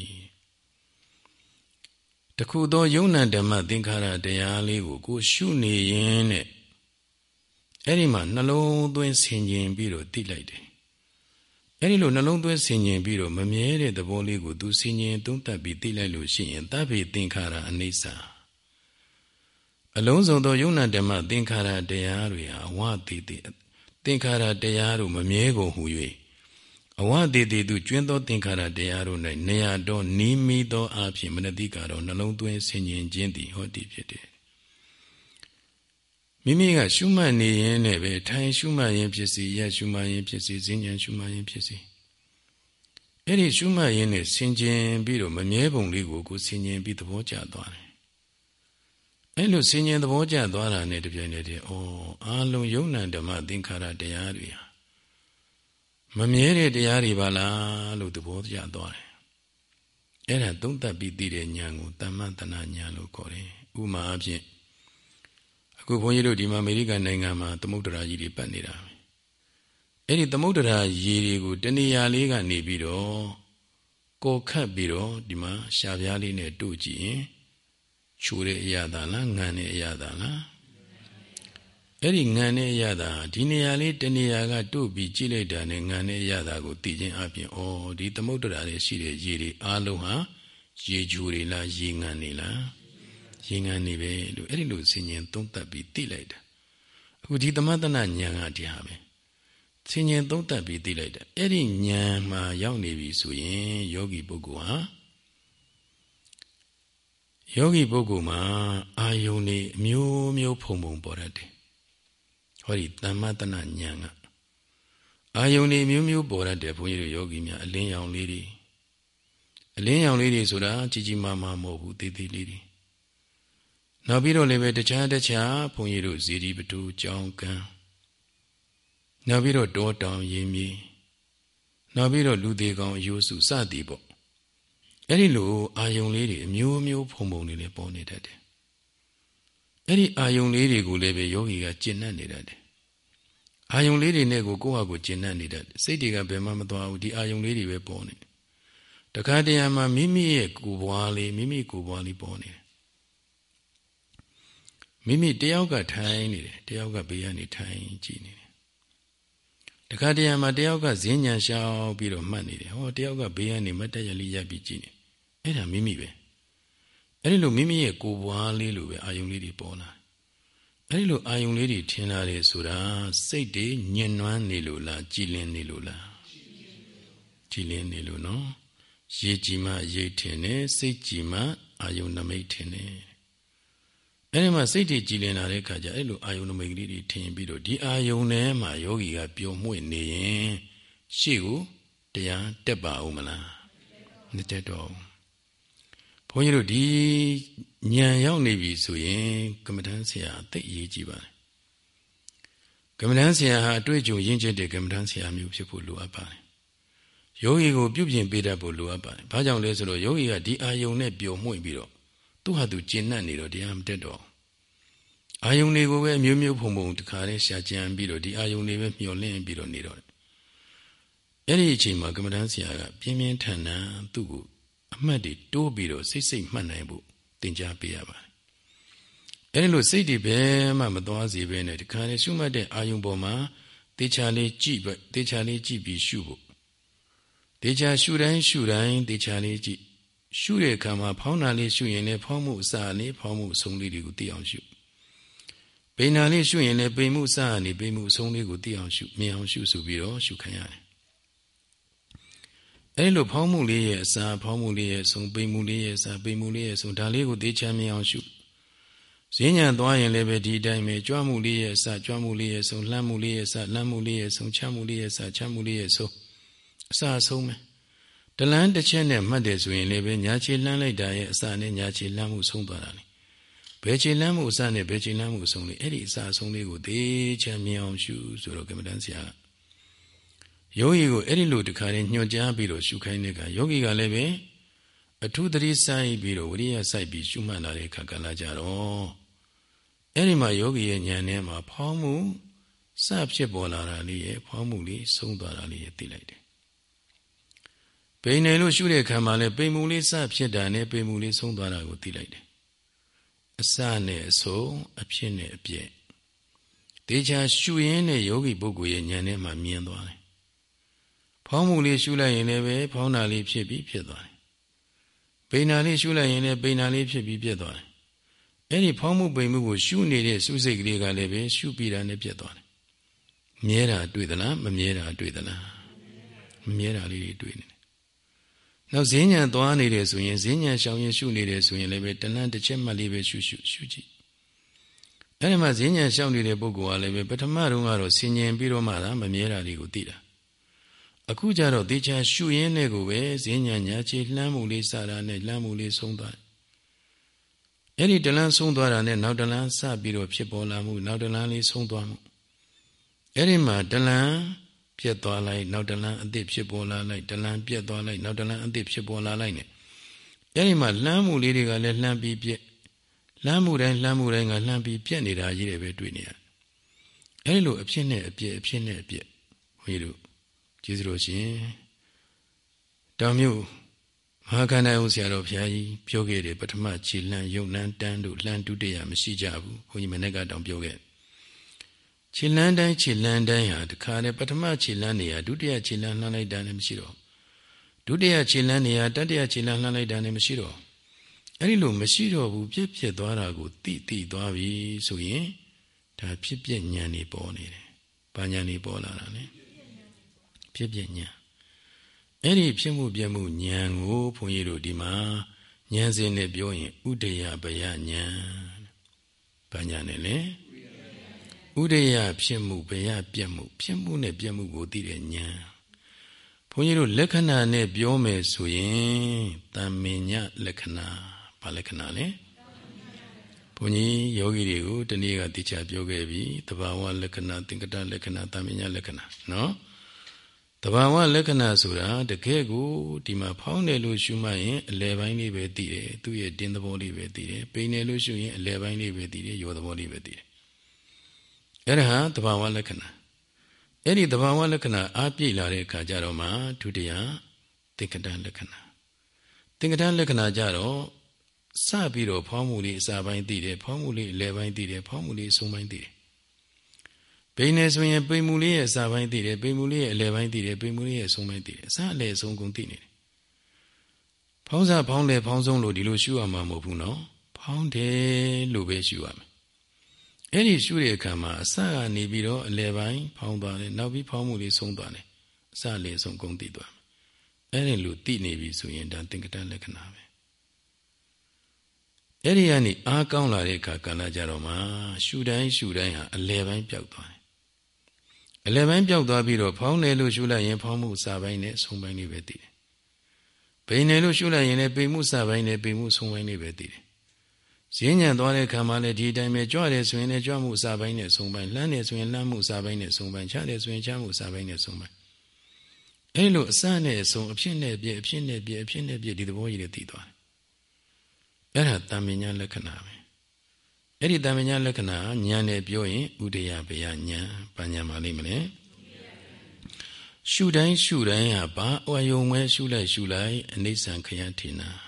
တခုသောယုံနာဓမ္မသင်္ခါရတရားလေးကိုကိုရှုနေရင်နဲ့ အဲ့ဒီမှာနှလုံးသွင်းဆင်ခြင်ပြီးတော့သိလိုက်တယ်အဲ့ဒီလိုနှလုံးသွင်းဆင်ခြင်ပြီးတော့မမြဲတဲ့သဘောလေးကိုသူဆင်ခြင်သုံးသပ်ပြီးသိလိုက်လို့ရှိရင်တဗ္ဗေသင်္ခါရအနိစ္စအလုံးစုံသောယုံနာဓမ္မသင်္ခါရတရားတွေဟာအဝတိတိသင်္ခါရတရားတို့မမြဲကုန်ဟူ၍အဝတိတိသူကျွင်းသောသင်္ခါရတရားတို့၌နေရာတော်နီးမီသောအဖြစ်မနတိကတော့နှလုံးသွင်းဆင်ញင်ခြင်းသည်ဟောတိဖြစ်တယ် မိမိကရှုမှတ်နေရင်လည်းပဲထိုင်ရှုမှတ်ရင်ဖြစ်စီရရှုမှတ်ရင်ဖြစ်စီဈဉ္ဉံရှုမှတ်ရင်ဖြစ်စီအဲ့ဒီရှုမှတ်ရင်နဲ့ဆင်ခြင်ပြီးတော့မမြဲပုံလေးကိုကိုဆင်ခြင်ပြီးသဘောကျသွားတယ်အဲ့လိုဆင်ခြင်သဘောကျသွားတာနဲ့တပြိုင်တည်းတည်းဩအာလုံးယုံ nant ဓမ္မသင်္ခါရတရားတွေဟာမမြဲတဲ့တရားတွေပါလားလို့သဘောကျသွားတယ်အဲ့ဒါသုံးသပ်ပြီးသိတဲ့ဉာဏ်ကိုတမ္မတနာဉာဏ်လို့ခေါ်တယ်ဥမာအဖြစ်အ ခုဘုန်းကြီးတို့ဒီမှာအမေရိကန်နိုင်ငံမှာသမုဒ္ဒရာကြီးတွေပတ်နေတာအဲ့ဒီသမုဒ္ဒရာရေတွေကိုတဏှာလေးကနေပြီးတော့ကောခတ်ပြီးတော့ဒီမှာရှားပြားလေးနဲ့တို့ကြည့်ရင်ချိုးတဲ့အရာသာလားငံတဲ့အရာသာလားအဲ့ဒီငံတဲ့အရာသာဒီနေရာလေးတနေရာကတို့ပြီးကြည့်လိုက်တာနဲ့ငံတဲ့အရာသာကိုသိချင်းအပြင်ဩဒီသမုဒ္ဒရာလေးရှိတဲ့ရေတွေအားလုံးဟာရေချိုးတွေလားရေငံတွေလား ရေငံတွေပဲလို့အဲ့ဒီလိုဆင်ញင်သုံးသပ်ပြီးသိလိုက်တာအခုဒီသမတနာဉာဏ်ကတရားပဲဆင်ញင်သုံးသပ်ပြီးသိလိုက်တာအဲ့ဒီဉာဏ်မှာရောက်နေပြီဆိုရင်ယောဂီပုဂ္ဂိုလ်ဟာယောဂီပုဂ္ဂိုလ်မှာအာယုန်နေအမျိုးမျိုးဖုံဖုံပေါ်တတ်တယ်ဟောဒီတမ္မတနာဉာဏ်ကအာယုန်နေမျိုးမျိုးပေါ်တတ်တယ်ဘုန်းကြီးတို့ယောဂီများအလင်းရောင်လေးတွေအလင်းရောင်လေးတွေဆိုတာကြီးကြီးမားမားမဟုတ်ဘူးသေးသေးလေးတွေ နောက်ပြီးတော့လည်းပဲတခြားတခြားဘုန်းကြီးတို့ဇေဒီပတူကြောင်းကံနောက်ပြီးတော့တောတောင်ရင်းမြေနောက်ပြီးတော့လူသေးကောင်အယိုးစုစသည်ပေါ့အဲ့ဒီလိုအာယုံလေးတွေအမျိုးမျိုးဖုံဖုံလေးလည်းပေါ်နေတတ်တယ်အဲ့ဒီအာယုံလေးတွေကိုလည်းပဲယောဂီကကျင့်တတ်နေတတ်တယ်အာယုံလေးတွေနဲ့ကိုကိုယ့်ဟာကိုကျင့်တတ်နေတတ်တယ်စိတ်တွေကဘယ်မှမသွားဘူးဒီအာယုံလေးတွေပဲပေါ်နေတခါတရံမှာမိမိရဲ့ကိုယ်ဘွားလေးမိမိကိုယ်ဘွားလေးပေါ်နေတယ် မိမိတယောက်ကထိုင်နေတယ်တယောက်ကဘေးကနေထိုင်ကြည့်နေတယ်တခါတရံမှာတယောက်ကဈဉ္ညာရှောက်ပြီးတော့မှတ်နေတယ်ဟောတယောက်ကဘေးကနေမတ်တက်ရလေးရပ်ပြီးကြည့်နေအဲ့ဒါမိမိပဲအဲ့ဒီလိုမိမိရဲ့ကိုယ်ပွားလေးလိုပဲအာယုံလေးတွေပေါ်လာအဲ့ဒီလိုအာယုံလေးတွေထင်လာတယ်ဆိုတာစိတ်တွေညှဉ်းနှွမ်းနေလို့လားကြည်လင်နေလို့လားကြည်လင်နေလို့နော်ရေကြည်မှရိတ်ထင်တယ်စိတ်ကြည်မှအာယုံနမိတ်ထင်တယ် အဲ့ဒီမှာစိတ်တွေကြည်လင်လာတဲ့ခါကျအဲ့လိုအာယုံနမိတ်ကလေးတွေထင်ပြီးတော့ဒီအာယုံထဲမှာယောဂီကပျော်မွေ့နေရင်ရှေ့ကိုတရားတက်ပါဦးမလားမတက်တော့ဘုန်းကြီးတို့ဒီဉာဏ်ရောက်နေပြီဆိုရင် ကမ္မဋ္ဌာန်းဆရာသိအရေးကြီးပါတယ်ကမ္မဋ္ဌာန်းဆရာဟာအတွေ့အကြုံရင့်ကျက်တဲ့ကမ္မဋ္ဌာန်းဆရာမျိုးဖြစ်ဖို့လိုအပ်ပါတယ်ယောဂီကိုပြုပြင်ပေးတတ်ဖို့လိုအပ်ပါတယ်ဘာကြောင့်လဲဆိုတော့ယောဂီကဒီအာယုံနဲ့ပျော်မွေ့ပြီးတော့ သူ့ဟာသူကျင့်တတ်နေတော့တရားမတက်တော့အာယုန်တွေကိုပဲမျိုးမျိုးဖုံဖုံတခါလေးရှာကြံပြီးတော့ဒီအာယုန်တွေပဲမျောလင့်ပြီးတော့နေတော့အဲ့ဒီအချိန်မှာကမ္မဋ္ဌာန်းဆရာကပြင်းပြင်းထန်ထန်သူ့ကိုအမှတ်တွေတိုးပြီးတော့စိတ်စိတ်မှတ်နိုင်ဖို့သင်ကြားပေးရပါတယ်အဲ့ဒီလိုစိတ်တွေဘယ်မှမသွားစေဘဲနဲ့ဒီခါလေးရှုမှတ်တဲ့အာယုန်ပေါ်မှာတေချာလေးကြည့်ပဲတေချာလေးကြည့်ပြီးရှုဖို့တေချာရှုတိုင်းရှုတိုင်းတေချာလေးကြည့် ရှုတဲ့အခါမှာဖောင်းတာလေးရှုရင်လည်းဖောင်းမှုအစာလေးဖောင်းမှုအဆုံးလေးတွေကိုသိအောင်ရှုပိန်နာလေးရှုရင်လည်းပိန်မှုအစာအနေပိန်မှုအဆုံးလေးကိုသိအောင်ရှုမြင်အောင်ရှုဆိုပြီးတော့ရှုခံရတယ်အဲလိုဖောင်းမှုလေးရဲ့အစာဖောင်းမှုလေးရဲ့အဆုံးပိန်မှုလေးရဲ့အစာပိန်မှုလေးရဲ့အဆုံးဒါလေးကိုသိချမ်းမြင်အောင်ရှုဈဉ္ညာသွားရင်လည်းပဲဒီအတိုင်းပဲကြွမှုလေးရဲ့အစာကြွမှုလေးရဲ့အဆုံးလှမ်းမှုလေးရဲ့အစာလှမ်းမှုလေးရဲ့အဆုံးချမှုလေးရဲ့အစာချမှုလေးရဲ့အဆုံးအစာအဆုံးပဲ တလန်းတစ်ချက်နဲ့မှတ်တယ်ဆိုရင်လည်းပဲညာချေလှမ်းလိုက်တာရဲ့အစနဲ့ညာချေလှမ်းမှုဆုံးသွားတာလေဘယ်ချေလှမ်းမှုအစနဲ့ဘယ်ချေလှမ်းမှုဆုံးလေအဲ့ဒီအစအဆုံးလေးကိုသေချာမြင်အောင်ရှုဆိုတော့ကမ္မဋ္ဌာန်းဆရာယောဂီကိုအဲ့ဒီလိုတခါလေးညွှန်ကြားပြီးတော့ရှုခိုင်းတဲ့အခါယောဂီကလည်းပဲအထုသတိစိုက်ပြီးတော့ဝိရိယစိုက်ပြီးရှုမှတ်လာတဲ့အခါကလာကြတော့အဲ့ဒီမှာယောဂီရဲ့ဉာဏ်ထဲမှာဖောင်းမှုစဖြစ်ပေါ်လာတာလေးရဲ့ဖောင်းမှုလေးဆုံးသွားတာလေးရဲ့သိလိုက်တယ် ပိန်တယ်လို့ရှုတဲ့ခံမှာလဲပိန်မှုလေးစဖြစ်တာနဲ့ပိန်မှုလေးဆုံးသွားတာကိုသိလိုက်တယ်အစနဲ့အဆုံးအဖြစ်နဲ့အပြည့်တေချာရှုရင်းနဲ့ယောဂီပုဂ္ဂိုလ်ရဲ့ဉာဏ်ထဲမှာမြင်သွားတယ်ဖောင်းမှုလေးရှုလိုက်ရင်လည်းပဲဖောင်းတာလေးဖြစ်ပြီးဖြစ်သွားတယ်ပိန်တာလေးရှုလိုက်ရင်လည်းပိန်တာလေးဖြစ်ပြီးဖြစ်သွားတယ်အဲ့ဒီဖောင်းမှုပိန်မှုကိုရှုနေတဲ့စုစိတ်ကလေးကလည်းပဲရှုပြီးတာနဲ့ပြတ်သွားတယ်မြဲတာတွေ့သလားမမြဲတာတွေ့သလားမမြဲတာလေးတွေတွေ့နေတယ် နောက်ဈဉ္ညာသွားနေတယ်ဆိုရင်ဈဉ္ညာရှောင်ရင်ရှုနေတယ်ဆိုရင်လည်းပဲတဏှတစ်ချက်မှလေးပဲရှုရှုရှုကြည့်အဲ့ဒီမှာဈဉ္ညာရှောင်နေတဲ့ပုဂ္ဂိုလ်ကလည်းပဲပထမတုန်းကတော့ဆင်ញင်ပြီးတော့မှသာမမြဲတာလေးကိုသိတာအခုကျတော့တေချာရှုရင်းနဲ့ကိုပဲဈဉ္ညာညာချေလှမ်းမှုလေးစတာနဲ့လှမ်းမှုလေးဆုံးသွားတယ်အဲ့ဒီတလန်းဆုံးသွားတာနဲ့နောက်တလန်းစပြီးတော့ဖြစ်ပေါ်လာမှုနောက်တလန်းလေးဆုံးသွားမှုအဲ့ဒီမှာတလန်း ပြက်သွားလိုက်နောက်တလန်းအသစ်ဖြစ်ပေါ်လာလိုက်တလန်းပြက်သွားလိုက်နောက်တလန်းအသစ်ဖြစ်ပေါ်လာလိုက် ਨੇ အဲ့ဒီမှာလှမ်းမှုလေးတွေကလည်းလှမ်းပြီးပြက်လှမ်းမှုတိုင်းလှမ်းမှုတိုင်းကလှမ်းပြီးပြက်နေတာကြီးတွေပဲတွေ့နေရအဲ့ဒီလိုအဖြစ်နဲ့အပြက်အဖြစ်နဲ့အပြက်ဘုန်းကြီးတို့ကျေးဇူးတော်ရှင်တောင်မြို့မဟာကန္တယုံဆရာတော်ဘုရားကြီးပြောခဲ့တယ်ပထမခြေလှမ်းယုံနှန်းတန်းတို့လှမ်းဒုတိယမရှိကြဘူးဘုန်းကြီးမနေ့ကတောင်ပြောခဲ့ ခြေလှမ်းတိုင်းခြေလှမ်းတိုင်းဟာတခါနဲ့ပထမခြေလှမ်းနေရဒုတိယခြေလှမ်းလှမ်းလိုက်တာလည်းမရှိတော့ဒုတိယခြေလှမ်းနေရတတိယခြေလှမ်းလှမ်းလိုက်တာလည်းမရှိတော့အဲ့ဒီလိုမရှိတော့ဘူးပြည့်ပြည့်သွားတာကိုတိတိသွားပြီဆိုရင်ဒါဖြစ်ပြဉာဏ်နေပေါ်နေတယ်။ဘာဉာဏ်နေပေါ်လာတာလဲ။ဖြစ်ပြဉာဏ်အဲ့ဒီဖြစ်မှုပြမှုဉာဏ်ကိုဘုန်းကြီးတို့ဒီမှာဉာဏ်စဉ်နဲ့ပြောရင်ဥဒယဘယဉာဏ်ဘာဉာဏ်နဲ့လဲ ဥဒယဖြစ်မှုဘယပြက်မှုဖြစ်မှုနဲ့ပြက်မှုကိုသိတဲ့ဉာဏ်ဘုန်းကြီးတို့လက္ခဏာနဲ့ပြောမယ်ဆိုရင်တမ္မညလက္ခဏာဘာလက္ခဏာလဲဘုန်းကြီးယောဂီတွေကိုတနေ့ကတိကျပြောခဲ့ပြီတဘာဝလက္ခဏာသင်္ကတလက္ခဏာတမ္မညလက္ခဏာနော်တဘာဝလက္ခဏာဆိုတာတကယ်ကိုဒီမှာဖောင်းတယ်လို့ရှုမှတ်ရင်အလယ်ပိုင်းလေးပဲသိတယ်သူ့ရဲ့တင်းသဘောလေးပဲသိတယ်ပိန်တယ်လို့ရှုရင်အလယ်ပိုင်းလေးပဲသိတယ်ရောသဘောလေးပဲသိတယ် အဲ့ဒါဟာတဘာဝလက္ခဏာအဲ့ဒီတဘာဝလက္ခဏာအားပြည့်လာတဲ့အခါကျတော့မှဒုတိယသင်္ကတလက္ခဏာသင်္ကတလက္ခဏာကြတော့စပြီးတော့ဖောင်းမှုလေးအစာပိုင်းသိတယ်ဖောင်းမှုလေးအလယ်ပိုင်းသိတယ်ဖောင်းမှုလေးအဆုံးပိုင်းသိတယ်ပိန်နေဆိုရင်ပိန်မှုလေးရဲ့အစာပိုင်းသိတယ်ပိန်မှုလေးရဲ့အလယ်ပိုင်းသိတယ်ပိန်မှုလေးရဲ့အဆုံးပိုင်းသိတယ်အစာအလယ်အဆုံးကုန်သိနေတယ်ဖောင်းစားဖောင်းလေဖောင်းဆုံးလို့ဒီလိုရှုရမှာမဟုတ်ဘူးနော်ဖောင်းတယ်လို့ပဲရှုရမယ် အဲ့ဒီရှုတဲ့အခါမှာအစကနေပြီးတော့အလယ်ပိုင်းဖောင်းသွားတယ်နောက်ပြီးဖောင်းမှုလေးဆုံးသွားတယ်အစအလယ်အဆုံးကုန်သိသွားမယ်အဲ့ဒီလိုသိနေပြီဆိုရင်ဒါသင်္ကတလက္ခဏာပဲအဲ့ဒီကနေအားကောင်းလာတဲ့အခါကာလကြတော့မှရှူတိုင်းရှူတိုင်းဟာအလယ်ပိုင်းပျောက်သွားတယ်အလယ်ပိုင်းပျောက်သွားပြီးတော့ဖောင်းတယ်လို့ရှူလိုက်ရင်ဖောင်းမှုစာပိုင်းနဲ့ဆုံးပိုင်းလေးပဲသိတယ်ပိန်တယ်လို့ရှူလိုက်ရင်လည်းပိန်မှုစာပိုင်းနဲ့ပိန်မှုဆုံးပိုင်းလေးပဲသိတယ် ဈဉ္ဉံသွားတဲ့ခံမှလည်းဒီအတိုင်းပဲကြွတယ်ဆိုရင်လည်းကြွမှုစာပိုင်းနဲ့ဆုံးပိုင်းလှမ်းတယ်ဆိုရင်လှမ်းမှုစာပိုင်းနဲ့ဆုံးပိုင်းချတယ်ဆိုရင်ချမှုစာပိုင်းနဲ့ဆုံးပိုင်းအဲ့လိုအစနဲ့အဆုံးအဖြစ်နဲ့ပြည့်အဖြစ်နဲ့ပြည့်အဖြစ်နဲ့ပြည့်ဒီသဘောကြီးတွေသိသွားတယ်အဲ့ဒါတံမြညာလက္ခဏာပဲအဲ့ဒီတံမြညာလက္ခဏာညာနဲ့ပြောရင်ဥဒယဘယညာဘာညာမလိမ့်မလဲရှုတိုင်းရှုတိုင်းဟာဘာအယုံမဲရှုလိုက်ရှုလိုက်အနိစ္စံခယထေနာ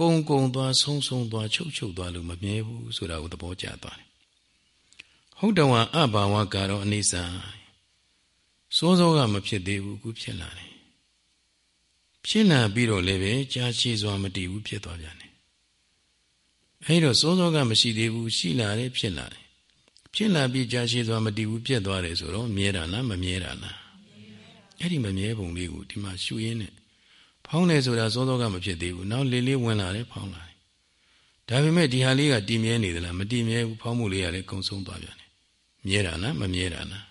ကုံကုံသွားဆုံးဆုံးသွားချုပ်ချုပ်သွားလို့မမြဲဘူးဆိုတာကိုသဘောကျသွားတယ်ဟုတ်တော်အဘာဝကတော့အနိစ္စစိုးစိုးကမဖြစ်သေးဘူးအခုဖြစ်လာတယ်ဖြစ်လာပြီးတော့လည်းပဲကြာရှည်စွာမတည်ဘူးဖြစ်သွားပြန်တယ်အဲဒီတော့စိုးစောကမရှိသေးဘူးရှိလာတယ်ဖြစ်လာတယ်ဖြစ်လာပြီးကြာရှည်စွာမတည်ဘူးပြက်သွားတယ်ဆိုတော့မြဲတာလားမမြဲတာလားအဲ့ဒီမမြဲပုံလေးကိုဒီမှာရှုရင်းနဲ့ ဖောင်းတယ်ဆိုတာစိုးစောကမဖြစ်သေးဘူးနောက်လေးလေးဝင်လာတယ်ဖောင်းလာတယ်ဒါပေမဲ့ဒီဟာလေးကတည်မြဲနေသလားမတည်မြဲဘူးဖောင်းမှုလေးကလည်းကုံဆုံးသွားပြန်တယ်မြဲတာလားမမြဲတာလား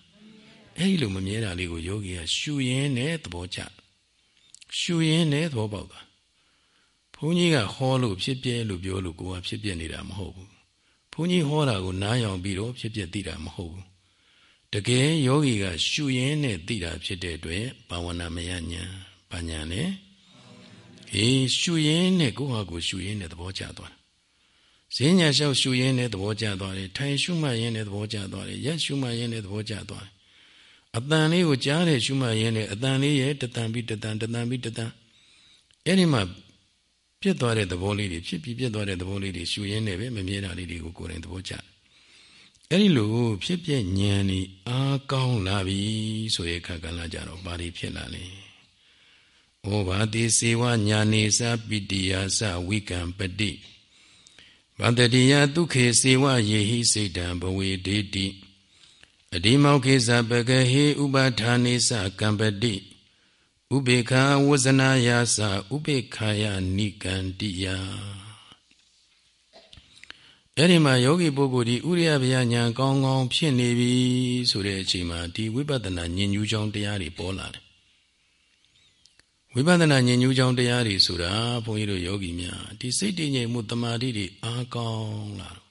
အဲ့ဒီလိုမမြဲတာလေးကိုယောဂီကရှုရင်းနဲ့သဘောကျရှူရင်းနဲ့သဘောပေါက်တာဘုန်းကြီးကဟောလို့ဖြစ်ပြဲလို့ပြောလို့ကိုကဖြစ်ပြဲနေတာမဟုတ်ဘူးဘုန်းကြီးဟောတာကိုနားယောင်ပြီးတော့ဖြစ်ပြဲသိတာမဟုတ်ဘူးတကယ်ယောဂီကရှူရင်းနဲ့သိတာဖြစ်တဲ့အတွက်ဘာဝနာမယညာဘာညာလဲ အေးရှူရင်းနဲ့ကိုဟာကိုရှူရင်းနဲ့သဘောကျသွားဈဉ္ညာလျှောက်ရှူရင်းနဲ့သဘောကျသွားတယ်ထိုင်ရှုမှတ်ရင်းနဲ့သဘောကျသွားတယ်ရက်ရှုမှတ်ရင်းနဲ့သဘောကျသွားတယ်အတန်လေးကိုကြားတဲ့ရှုမှတ်ရင်းနဲ့အတန်လေးရဲ့တတန်ပြီးတတန်တတန်ပြီးတတန်အဲ့ဒီမှာပြတ်သွားတဲ့သဘောလေးတွေဖြစ်ပြီးပြတ်သွားတဲ့သဘောလေးတွေရှုရင်းနဲ့ပဲမမြဲတာလေးတွေကိုကိုယ်တိုင်သဘောကျအဲ့ဒီလိုဖြစ်ပြဉာဏ်นี่အားကောင်းလာပြီဆိုရဲ့ခါကလာကြတော့ဘာတွေဖြစ်လာလဲ ဩဘာတိစေဝညာနေသပိတိယာသဝိကံပတိဗန္တတိယဒုခေစေဝယေဟိစိတ်တံဘဝေဒေတိအဒီမောခေဇပကဟေဥပါဌာနေသကံပတိဥပေခာဝဇနာယာစဥပေခာယနိကန္တိယအဲ့ဒီမှာယောဂီပုဂ္ဂိုလ်ဒီဥရိယဗျာညာကောင်းကောင်းဖြစ်နေပြီဆိုတဲ့အချိန်မှာဒီဝိပဿနာဉာဏ်ညူးကြောင်းတရားတွေပေါ်လာတယ် ဝိပဿနာဉာဏ်ညူးကြောင်းတရားတွေဆိုတာဘုန်းကြီးတို့ယောဂီများဒီစိတ်တည်ငြိမ်မှုတမာတိတွေအားကောင်းလာတော့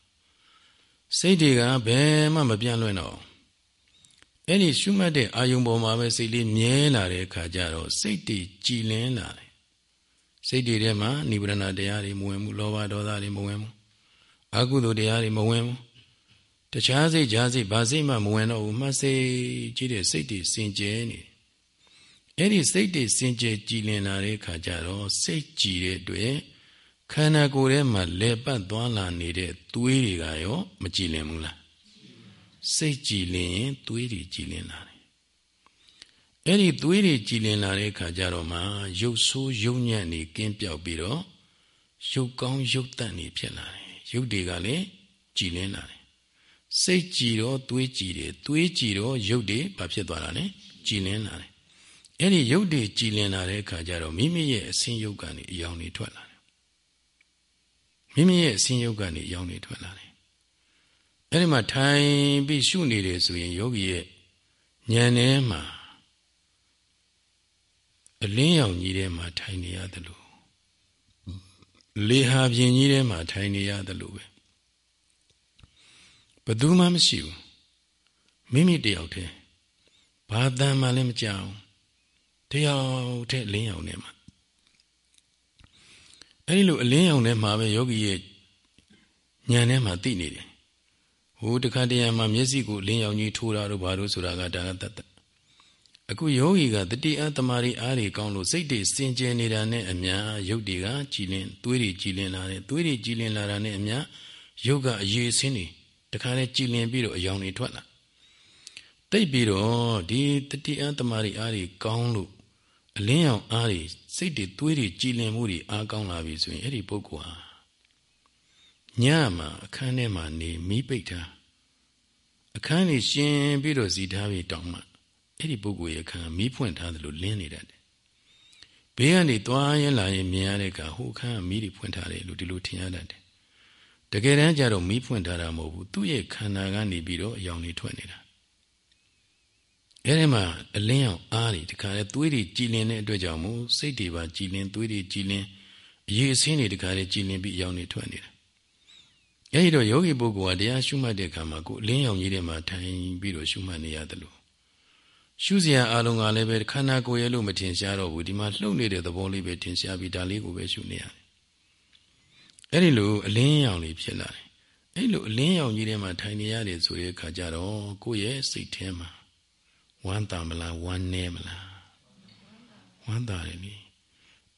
စိတ်တွေကဘယ်မှမပြန့်လွင့်တော့အဲ့ဒီရှုမှတ်တဲ့အာယုံပေါ်မှာပဲစိတ်လေးမြဲလာတဲ့အခါကျတော့စိတ်တွေကြည်လင်းလာတယ်စိတ်တွေထဲမှာနိဗ္ဗာန်တရားတွေမဝင်ဘူးလောဘဒေါသတွေမဝင်ဘူးအကုသိုလ်တရားတွေမဝင်ဘူးတခြားစိတ်ကြားစိတ်ဘာစိတ်မှမဝင်တော့ဘူးမှတ်စိတ်ကြီးတဲ့စိတ်တွေစင်ကြဲနေ အဲ့ဒီစိတ်တွေစင်ကြဲကြည်လင်လာတဲ့အခါကျတော့စိတ်ကြည်တဲ့အတွက်ခန္ဓာကိုယ်ထဲမှာလဲပတ်သွားလာနေတဲ့သွေးတွေကရောမကြည်လင်ဘူးလားစိတ်ကြည်လင်ရင်သွေးတွေကြည်လင်လာတယ်အဲ့ဒီသွေးတွေကြည်လင်လာတဲ့အခါကျတော့မှရုပ်ဆိုးရုပ်ညံ့နေကင်းပြောက်ပြီးတော့ရုပ်ကောင်းရုပ်တန့်နေဖြစ်လာတယ်ရုပ်တွေကလည်းကြည်လင်လာတယ်စိတ်ကြည်တော့သွေးကြည်တယ်သွေးကြည်တော့ရုပ်တွေဘာဖြစ်သွားတာလဲကြည်လင်လာတယ် အဲ့ဒီရုပ်တွေကြည်လင်လာတဲ့အခါကျတော့မိမိရဲ့အစင်းရုပ်ကနေအယောင်တွေထွက်လာတယ်မိမိရဲ့အစင်းရုပ်ကနေအယောင်တွေထွက်လာတယ်အဲ့ဒီမှာထိုင်ပြီးရှုနေတယ်ဆိုရင်ယောဂီရဲ့ဉာဏ်ထဲမှာအလင်းရောင်ကြီးထဲမှာထိုင်နေရတယ်လို့လေဟာပြင်ကြီးထဲမှာထိုင်နေရတယ်လို့ပဲဘသူမှမရှိဘူးမိမိတယောက်တည်းဘာတန်မှလည်းမကြောက် တယောက်တည်းအလင်းရောင်ထဲမှာအဲ့ဒီလိုအလင်းရောင်ထဲမှာပဲယောဂီရဲ့ဉာဏ်ထဲမှာသိနေတယ်ဟိုတခါတရံမှာမျက်စိကိုလင်းရောင်ကြီးထိုးတာတို့ဘာလို့ဆိုတာကဒါကတတ်တအခုယောဂီကတတိအသမารီအားတွေကောင်းလို့စိတ်တွေစင်ကြယ်နေတာနဲ့အများရုပ်တွေကကြည်လင်သွေးတွေကြည်လင်လာတယ်သွေးတွေကြည်လင်လာတာနဲ့အများရုပ်ကအရေးဆင်းတွေတခါလဲကြည်လင်ပြီးတော့အယောင်တွေထွက်လာတိတ်ပြီးတော့ဒီတတိအသမารီအားတွေကောင်းလို့ အလင်းရောင်အားတွေစိတ်တွေသွေးတွေကြည်လင်မှုတွေအားကောင်းလာပြီဆိုရင်အဲ့ဒီပုဂ္ဂိုလ်ဟာညမှာအခန်းထဲမှာနေမီးပိတ်ထားအခန်းကြီးရှင်ပြီးတော့ဇီထားပြီးတောင်းမှအဲ့ဒီပုဂ္ဂိုလ်ရဲ့အခန်းမီးဖွင့်ထားတယ်လို့လင်းနေတတ်တယ်ဘေးကနေသွားရင်လာရင်မြင်ရတဲ့ကဟိုအခန်းကမီးတွေဖွင့်ထားတယ်လို့ဒီလိုထင်ရတတ်တယ်တကယ်တမ်းကျတော့မီးဖွင့်ထားတာမဟုတ်ဘူးသူ့ရဲ့ခန္ဓာကနေပြီးတော့အယောင်တွေထွက်နေတာ အဲ့ဒီမှာအလင်းအောင်အားတွေတခါလေသွေးတွေကြည်လင်တဲ့အတွက်ကြောင့်မို့စိတ်တွေပါကြည်လင်သွေးတွေကြည်လင်အရေးအစင်းတွေတခါလေကြည်လင်ပြီးအယောင်တွေထွက်နေတာအဲဒီတော့ယောဂီပုဂ္ဂိုလ်ကတရားရှုမှတ်တဲ့အခါမှာကိုယ်အလင်းရောင်ကြီးထဲမှာထိုင်ပြီးတော့ရှုမှတ်နေရတယ်လို့ရှုစရာအလုံးကလည်းပဲခန္ဓာကိုယ်ရဲ့လို့မထင်ရှားတော့ဘူးဒီမှာလှုပ်နေတဲ့သဘောလေးပဲထင်ရှားပြီးဒါလေးကိုပဲရှုနေရတယ်အဲ့ဒီလိုအလင်းရောင်လေးဖြစ်လာတယ်အဲ့လိုအလင်းရောင်ကြီးထဲမှာထိုင်နေရတယ်ဆိုတဲ့အခါကျတော့ကိုယ့်ရဲ့စိတ်ထဲမှာ ဝမ်းသာမလားဝမ်းနည်းမလားဝမ်းသာတယ်လေ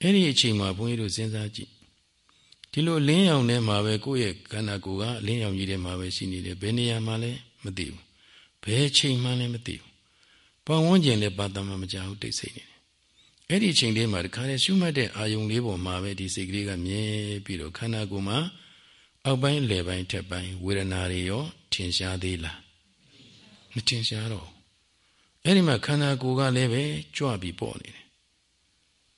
အဲ့ဒီအချိန်မှာဘုန်းကြီးတို့စဉ်းစားကြည့်ဒီလိုလင်းရောင်ထဲမှာပဲကိုယ့်ရဲ့ခန္ဓာကိုယ်ကလင်းရောင်ကြီးထဲမှာပဲရှိနေတယ်ဘယ်နေရာမှာလဲမသိဘူးဘယ်ချိန်မှလည်းမသိဘူးပတ်ဝန်းကျင်လည်းပါတမမကြဘူးတိတ်ဆိတ်နေတယ်အဲ့ဒီအချိန်လေးမှာတခါလေရှုမှတ်တဲ့အာယုံလေးပေါ်မှာပဲဒီစိတ်ကလေးကမြဲပြီးတော့ခန္ဓာကိုယ်မှာအောက်ပိုင်းလယ်ပိုင်းထက်ပိုင်းဝေဒနာတွေရောထင်ရှားသေးလားမထင်ရှားတော့ အဲ့ဒီမှာခန္ဓာကိုယ်ကလည်းပဲကြွပြီးပေါ့နေတယ်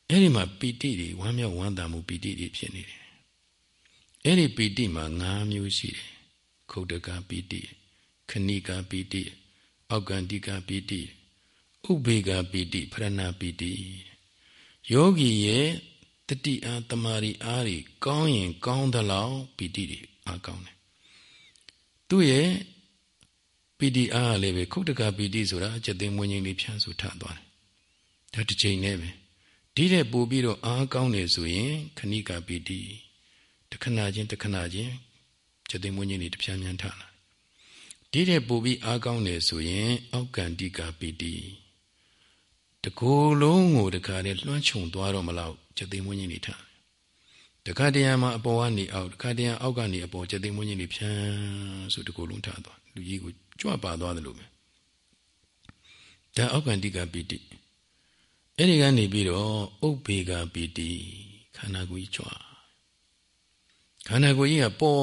အဲ့ဒီမှာပီတိတွေဝမ်းမြောက်ဝမ်းသာမှုပီတိတွေဖြစ်နေတယ်အဲ့ဒီပီတိမှာ၅မျိုးရှိတယ်ခုတ်တကပီတိခဏိကပီတိအောက်ကန္တိကပီတိဥပေကပီတိဖရဏပီတိယောဂီရဲ့တတိအားတမာရီအားတွေကောင်းရင်ကောင်းသလောက်ပီတိတွေအားကောင်းတယ်သူ့ရဲ့ပီ တိအားလည်းပဲခုတ်တကပီတိဆိုတာအကျက်သိမ်းမွင်းကြီးလေးဖြန်းဆိုထသွားတယ်ဒါတစ်ချိန်နဲ့ပဲဒီတဲ့ပို့ပြီးတော့အားကောင်းတယ်ဆိုရင်ခဏိကပီတိတခဏချင်းတခဏချင်းကျသိမွင်းကြီးတွေတပြားများထလာဒီတဲ့ပို့ပြီးအားကောင်းတယ်ဆိုရင် အောက်ကန္တိကပီတိတကိုယ်လုံးကိုတခါတည်းလွှမ်းခြုံသွားတော့မလောက်ကျသိမွင်းကြီးတွေထတခါတရံမှာအပေါ်ကနေအောက်တခါတရံအောက်ကနေအပေါ်ကျသိမွင်းကြီးတွေဖြန်းဆိုတကိုယ်လုံးထသွားလူကြီးကို ကြွပါသွားတယ်လို့ပဲဒါအောက်ကန္တိကပီတိအဲ့ဒီကနေပြီးတော့ဥပ္ပေကပီတိခန္ဓာကိုယ်ကြီးကြွခန္ဓာကိုယ်ကြီးကပေါ်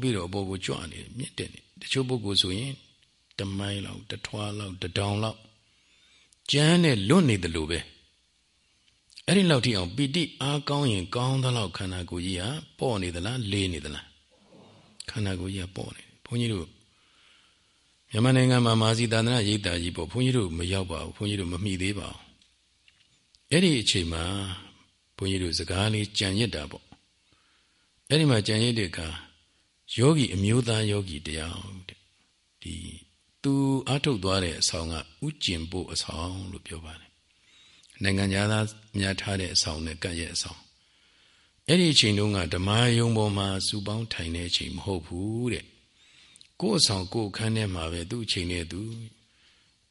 ပြီးတော့အပေါ်ကိုကြွနေမြင့်တက်နေတချို့ပုဂ္ဂိုလ်ဆိုရင်တမိုင်းလောက်တထွားလောက်တတောင်လောက်ကျမ်းနဲ့လွတ်နေတယ်လို့ပဲအဲ့ဒီလောက်ထိအောင်ပီတိအားကောင်းရင်ကောင်းသလောက်ခန္ဓာကိုယ်ကြီးကပေါ့နေသလားလေးနေသလားခန္ဓာကိုယ်ကြီးကပေါ့နေဘုန်းကြီးတို့ မြန်မာနိုင်ငံမှာမာစီသာသနာရိပ်တာကြီးပေါ့ဘုန်းကြီးတို့မရောက်ပါဘူးဘုန်းကြီးတို့မမိသေးပါဘူးအဲ့ဒီအချိန်မှာဘုန်းကြီးတို့စကားလေးကြံရစ်တာပေါ့အဲ့ဒီမှာကြံရစ်တဲ့အခါယောဂီအမျိုးသားယောဂီတရားတဲ့ဒီသူအာထုတ်သွားတဲ့အဆောင်ကဥကျင်ဖို့အဆောင်လို့ပြောပါတယ်နိုင်ငံသားများထားတဲ့အဆောင်နဲ့ကပ်ရဲ့အဆောင်အဲ့ဒီအချိန်တုန်းကဓမ္မယုံပေါ်မှာစူပေါင်းထိုင်တဲ့အချိန်မဟုတ်ဘူးတဲ့ ကိုယ်အဆောင်ကိုယ်ခန်းထဲမှာပဲသူ့အချိန်နဲ့သူ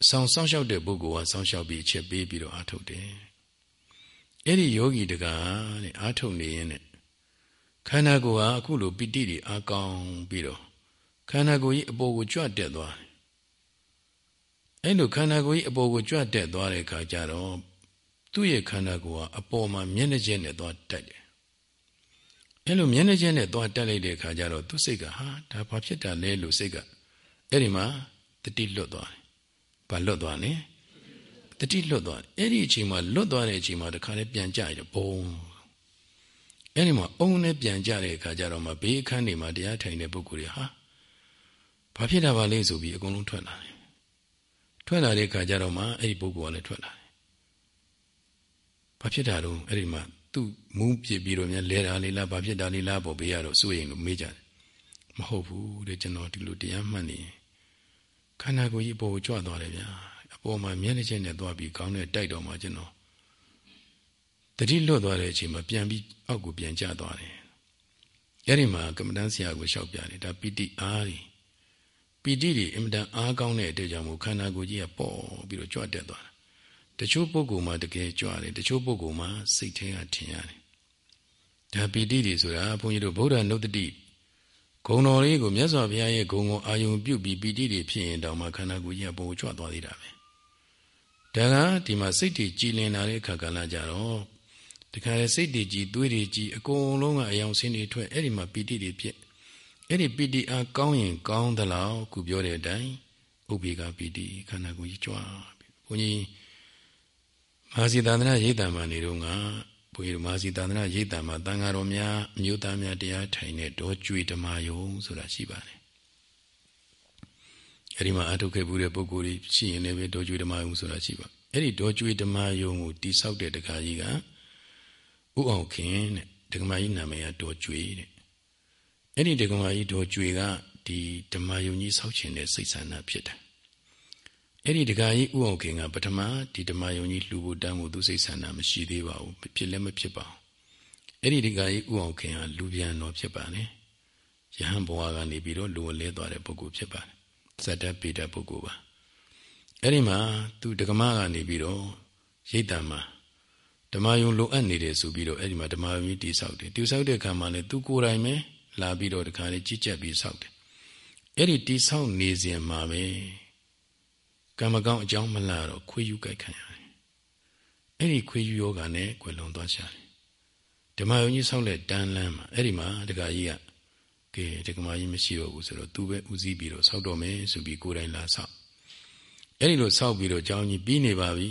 အဆောင်စောင့်ရှောက်တဲ့ပုဂ္ဂိုလ်ကစောင့်ရှောက်ပြီးချက်ပေးပြီးတော့အာထုတ်တယ်အဲ့ဒီယောဂီတကားတဲ့အာထုတ်နေရင်ခန္ဓာကိုယ်ဟာအခုလိုပိဋိတွေအာကောင်းပြီးတော့ခန္ဓာကိုယ်ကြီးအပေါ်ကိုကြွတက်သွားတယ်အဲ့လိုခန္ဓာကိုယ်ကြီးအပေါ်ကိုကြွတက်သွားတဲ့အခါကျတော့သူ့ရဲ့ခန္ဓာကိုယ်ဟာအပေါ်မှာမျက်နှာချင်းနဲ့သွားတက်တယ် အဲ့လိုမျက်နှာချင်းနဲ့သွားတက်လိုက်တဲ့အခါကျတော့သူ့စိတ်ကဟာဒါဘာဖြစ်တာလဲလို့စိတ်ကအဲ့ဒီမှာတတိလွတ်သွားတယ်ဘာလွတ်သွားလဲတတိလွတ်သွားတယ်အဲ့ဒီအချိန်မှာလွတ်သွားတဲ့အချိန်မှာတခါလေးပြန်ကြရဘုံအဲ့ဒီမှာအုံနဲ့ပြန်ကြတဲ့အခါကျတော့မှဘေးအခန်းတွေမှာတရားထိုင်တဲ့ပုဂ္ဂိုလ်တွေဟာဘာဖြစ်တာပါလဲဆိုပြီးအကုန်လုံးထွက်လာတယ်ထွက်လာတဲ့အခါကျတော့မှအဲ့ဒီပုဂ္ဂိုလ်ကလည်းထွက်လာတယ်ဘာဖြစ်တာတော့အဲ့ဒီမှာ သူ့မူးပြစ်ပြီးတော့များလဲတာလေးလားဘာဖြစ်တာလေးလားပေါ့ဘေးရတော့စိုးရင်လို့မေးကြတယ်မဟုတ်ဘူးတဲ့ကျွန်တော်ဒီလိုတရားမှတ်နေခန္ဓာကိုယ်ကြီးအပေါ်ကိုကြွသွားတယ်ဗျာအပေါ်မှာမျက်နှာချင်းနဲ့သွားပြီးကောင်းတဲ့တိုက်တော်မှာကျွန်တော်တတိလွတ်သွားတဲ့အချိန်မှာပြန်ပြီးအောက်ကိုပြန်ကျသွားတယ်အဲ့ဒီမှာကမ္မဋ္ဌာန်းဆရာကိုလျှောက်ပြတယ်ဒါပိတိအားတွေပိတိတွေအင်မတန်အားကောင်းတဲ့အတွက်ကြောင့်မို့ခန္ဓာကိုယ်ကြီးကပေါ့ပြီးတော့ကြွတက်သွားတာ တချို့ပုဂ္ဂိုလ်မှာတကယ်ကြွတယ်တချို့ပုဂ္ဂိုလ်မှာစိတ်ထဲကထင်ရတယ်ဒါပိတိတွေဆိုတာဘုန်းကြီးတို့ဗုဒ္ဓနုတ္တိဂုံတော်လေးကိုမြတ်စွာဘုရားရဲ့ဂုံကိုအာယုံပြုတ်ပြီးပိတိတွေဖြစ်ရင်တောင်မှခန္ဓာကိုယ်ကြီးကပုံကြွသွားသေးတာပဲဒါကဒီမှာစိတ်တွေကြည်လင်လာတဲ့အခါကလည်းကြတော့တခါလေစိတ်တွေကြည်သွေးတွေကြည်အကုန်လုံးကအယောင်ဆင်းတွေထွက်အဲ့ဒီမှာပိတိတွေဖြစ်အဲ့ဒီပိတိအားကောင်းရင်ကောင်းသလောက်ခုပြောတဲ့အတိုင်းဥပိ္ပကပိတိခန္ဓာကိုယ်ကြီးကြွားဘုန်းကြီး မဟာစီသာသနာရိပ်တံမှာနေတော့ကဘုန်းကြီးမဟာစီသာသနာရိပ်တံမှာတန်ဃာတော်များအမျိုးသားများတရားထိုင်တဲ့ဒေါ်ကျွေဓမ္မယုံဆိုတာရှိပါတယ်အဲ့ဒီမှာအထုတ်ခဲ့ဘူးတဲ့ပုဂ္ဂိုလ်တွေရှိရင်လည်းဒေါ်ကျွေဓမ္မယုံဆိုတာရှိပါအဲ့ဒီဒေါ်ကျွေဓမ္မယုံကိုတိဆောက်တဲ့တခါကြီးကဥအောင်ခင်တဲ့ဒကမာကြီးနာမည်ကဒေါ်ကျွေတဲ့အဲ့ဒီဒကမာကြီးဒေါ်ကျွေကဒီဓမ္မယုံကြီးဆောက်ခြင်းတဲ့စိတ်ဆန္ဒဖြစ်တယ် အဲ့ဒီဒကာကြီးဥအောင်ခင်ကပထမဒီဓမ္မယုံကြီးလှူဖို့တန်းဖို့သူစိတ်ဆန္ဒမရှိသေးပါဘူးဖြစ်လည်းမဖြစ်ပါဘူးအဲ့ဒီဒကာကြီးဥအောင်ခင်ကလူပြန်တော်ဖြစ်ပါလေယဟန်ဘဝကနေပြီးတော့လူဝလဲသွားတဲ့ပုဂ္ဂိုလ်ဖြစ်ပါတယ်ဇတ္တပေတပုဂ္ဂိုလ်ပါအဲ့ဒီမှာသူဒကမကနေပြီးတော့ရိတ်တံမှာဓမ္မယုံလိုအပ်နေတယ်ဆိုပြီးတော့အဲ့ဒီမှာဓမ္မယုံကြီးတိဆောက်တယ်တိဆောက်တဲ့အခါမှာလည်းသူကိုယ်တိုင်ပဲလာပြီးတော့တခါလေးကြီးကြပ်ပြီးဆောက်တယ်အဲ့ဒီတိဆောက်နေစဉ်မှာပဲ ကံမကောင်းအကြောင်းမလာတော့ခွေးယူကြိုက်ခံရတယ်အဲ့ဒီခွေးယူယောဂနဲ့ကွယ်လွန်သွားရှာတယ်ဓမ္မယုံကြီးဆောက်လက်တန်းလန်းမှာအဲ့ဒီမှာတခါကြီးကကဲတက္ကမကြီးမရှိတော့ဘူးဆိုတော့သူပဲဦးစီးပြီးတော့ဆောက်တော့မယ်ဆိုပြီးကိုယ်တိုင်လာဆောက်အဲ့ဒီလိုဆောက်ပြီးတော့ကျောင်းကြီးပြီးနေပါပြီ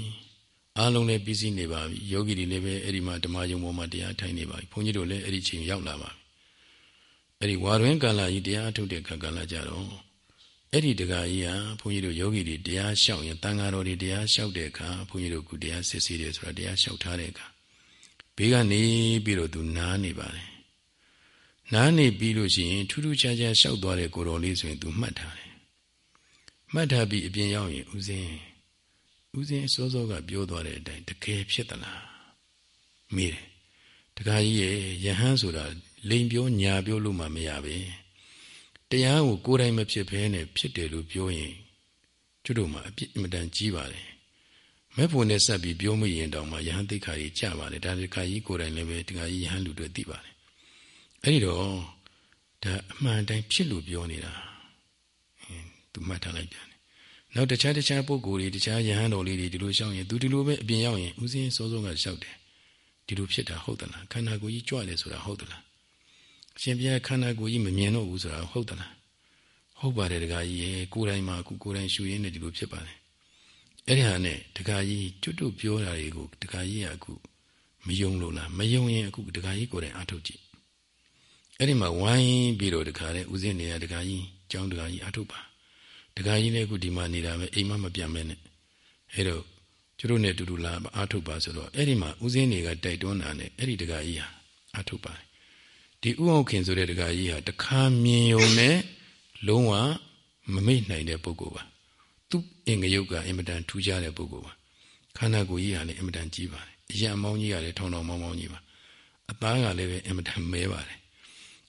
အားလုံးလည်းပြီးစီးနေပါပြီယောဂီတွေလည်းပဲအဲ့ဒီမှာဓမ္မယုံပေါ်မှာတရားထိုင်နေပါပြီဘုန်းကြီးတို့လည်းအဲ့ဒီချိန်ရောက်လာပါပြီအဲ့ဒီဝါတွင်ကာလကြီးတရားထုတ်တဲ့ခါကာလကြတော့ အဲ့ဒီတက္ကကြီးဟာဘုန်းကြီးတို့ယောဂီတွေတရားလျှောက်ရင်တန်ဃာတော်တွေတရားလျှောက်တဲ့အခါဘုန်းကြီးတို့ကုတရားစစ်ဆေးတယ်ဆိုတာတရားလျှောက်ထားတဲ့အခါဘေးကနေပြီးတော့သူနားနေပါတယ်နားနေပြီးလို့ရှိရင်ထူးထူးခြားခြားလျှောက်သွားတဲ့ကိုတော်လေးဆိုရင်သူမှတ်ထားတယ်မှတ်ထားပြီးအပြင်ရောက်ရင်ဦးစင်းဦးစင်းစောစောကပြောသွားတဲ့အတိုင်းတကယ်ဖြစ်သလားမေးတယ်တခါကြီးရဲ့ယဟန်ဆိုတာလိန်ပြောညာပြောလို့မှမရပဲ တရားကိုကိုယ်တိုင်မဖြစ်ဘဲနဲ့ဖြစ်တယ်လို့ပြောရင်ကျွတ်တို့မှာအပြစ်အမတန်ကြီးပါတယ်မဲ့ဖို့နဲ့ဆက်ပြီးပြောမရင်တောင်မှယဟန်သိက္ခာကြီးကြပါတယ်ဒါတခါကြီးကိုယ်တိုင်လည်းပဲတခါကြီးယဟန်လူတွေသိပါတယ်အဲ့ဒီတော့ဒါအမှန်တိုင်းဖြစ်လို့ပြောနေတာသူမှတ်ထားလိုက်ပြန်နောက်တခြားတခြားပုဂ္ဂိုလ်တွေတခြားယဟန်တော်လေးတွေဒီလိုရှောင်းရင်သူဒီလိုပဲအပြင်ရောက်ရင်ဦးစင်းစောစောကရှောက်တယ်ဒီလိုဖြစ်တာဟုတ်သလားခန္ဓာကိုယ်ကြီးကြွတယ်ဆိုတာဟုတ်သလား အရှင်ဘုရားခန္ဓာကိုယ်ကြီးမမြင်တော့ဘူးဆိုတာဟုတ်သလားဟုတ်ပါတယ်တခါကြီးရေကိုယ်တိုင်မှာအခုကိုယ်တိုင်ရှူရင်းနဲ့ဒီလိုဖြစ်ပါတယ်အဲ့ဒီဟာနဲ့တခါကြီးကျွတ်တွတ်ပြောတာတွေကိုတခါကြီးကအခုမယုံလို့လားမယုံရင်အခုတခါကြီးကိုယ်တိုင်အထုတ်ကြည့်အဲ့ဒီမှာဝိုင်းပြီးတော့တခါလေဦးစင်းနေရတခါကြီးကျောင်းတခါကြီးအထုတ်ပါတခါကြီးလည်းအခုဒီမှာနေတာပဲအိမ်မမပြန်မဲနဲ့အဲ့တော့ကျတို့နဲ့တူတူလာအာထုတ်ပါဆိုတော့အဲ့ဒီမှာဦးစင်းတွေကတိုက်တွန်းတာနဲ့အဲ့ဒီတခါကြီးဟာအာထုတ်ပါ ဒီဥအောင်ခင်ဆိုတဲ့တခါကြီးဟာတခါမြင်ုံနဲ့လုံးဝမမေ့နိုင်တဲ့ပုဂ္ဂိုလ်ပါသူအင်္ဂယုတ်ကအင်မတန်ထူးခြားတဲ့ပုဂ္ဂိုလ်ပါခန္ဓာကိုယ်ကြီးဟာလည်းအင်မတန်ကြီးပါတယ်အရာမောင်းကြီးကလည်းထောင်ထောင်မောင်းမောင်းကြီးပါအသားကလည်းပဲအင်မတန်မဲပါတယ်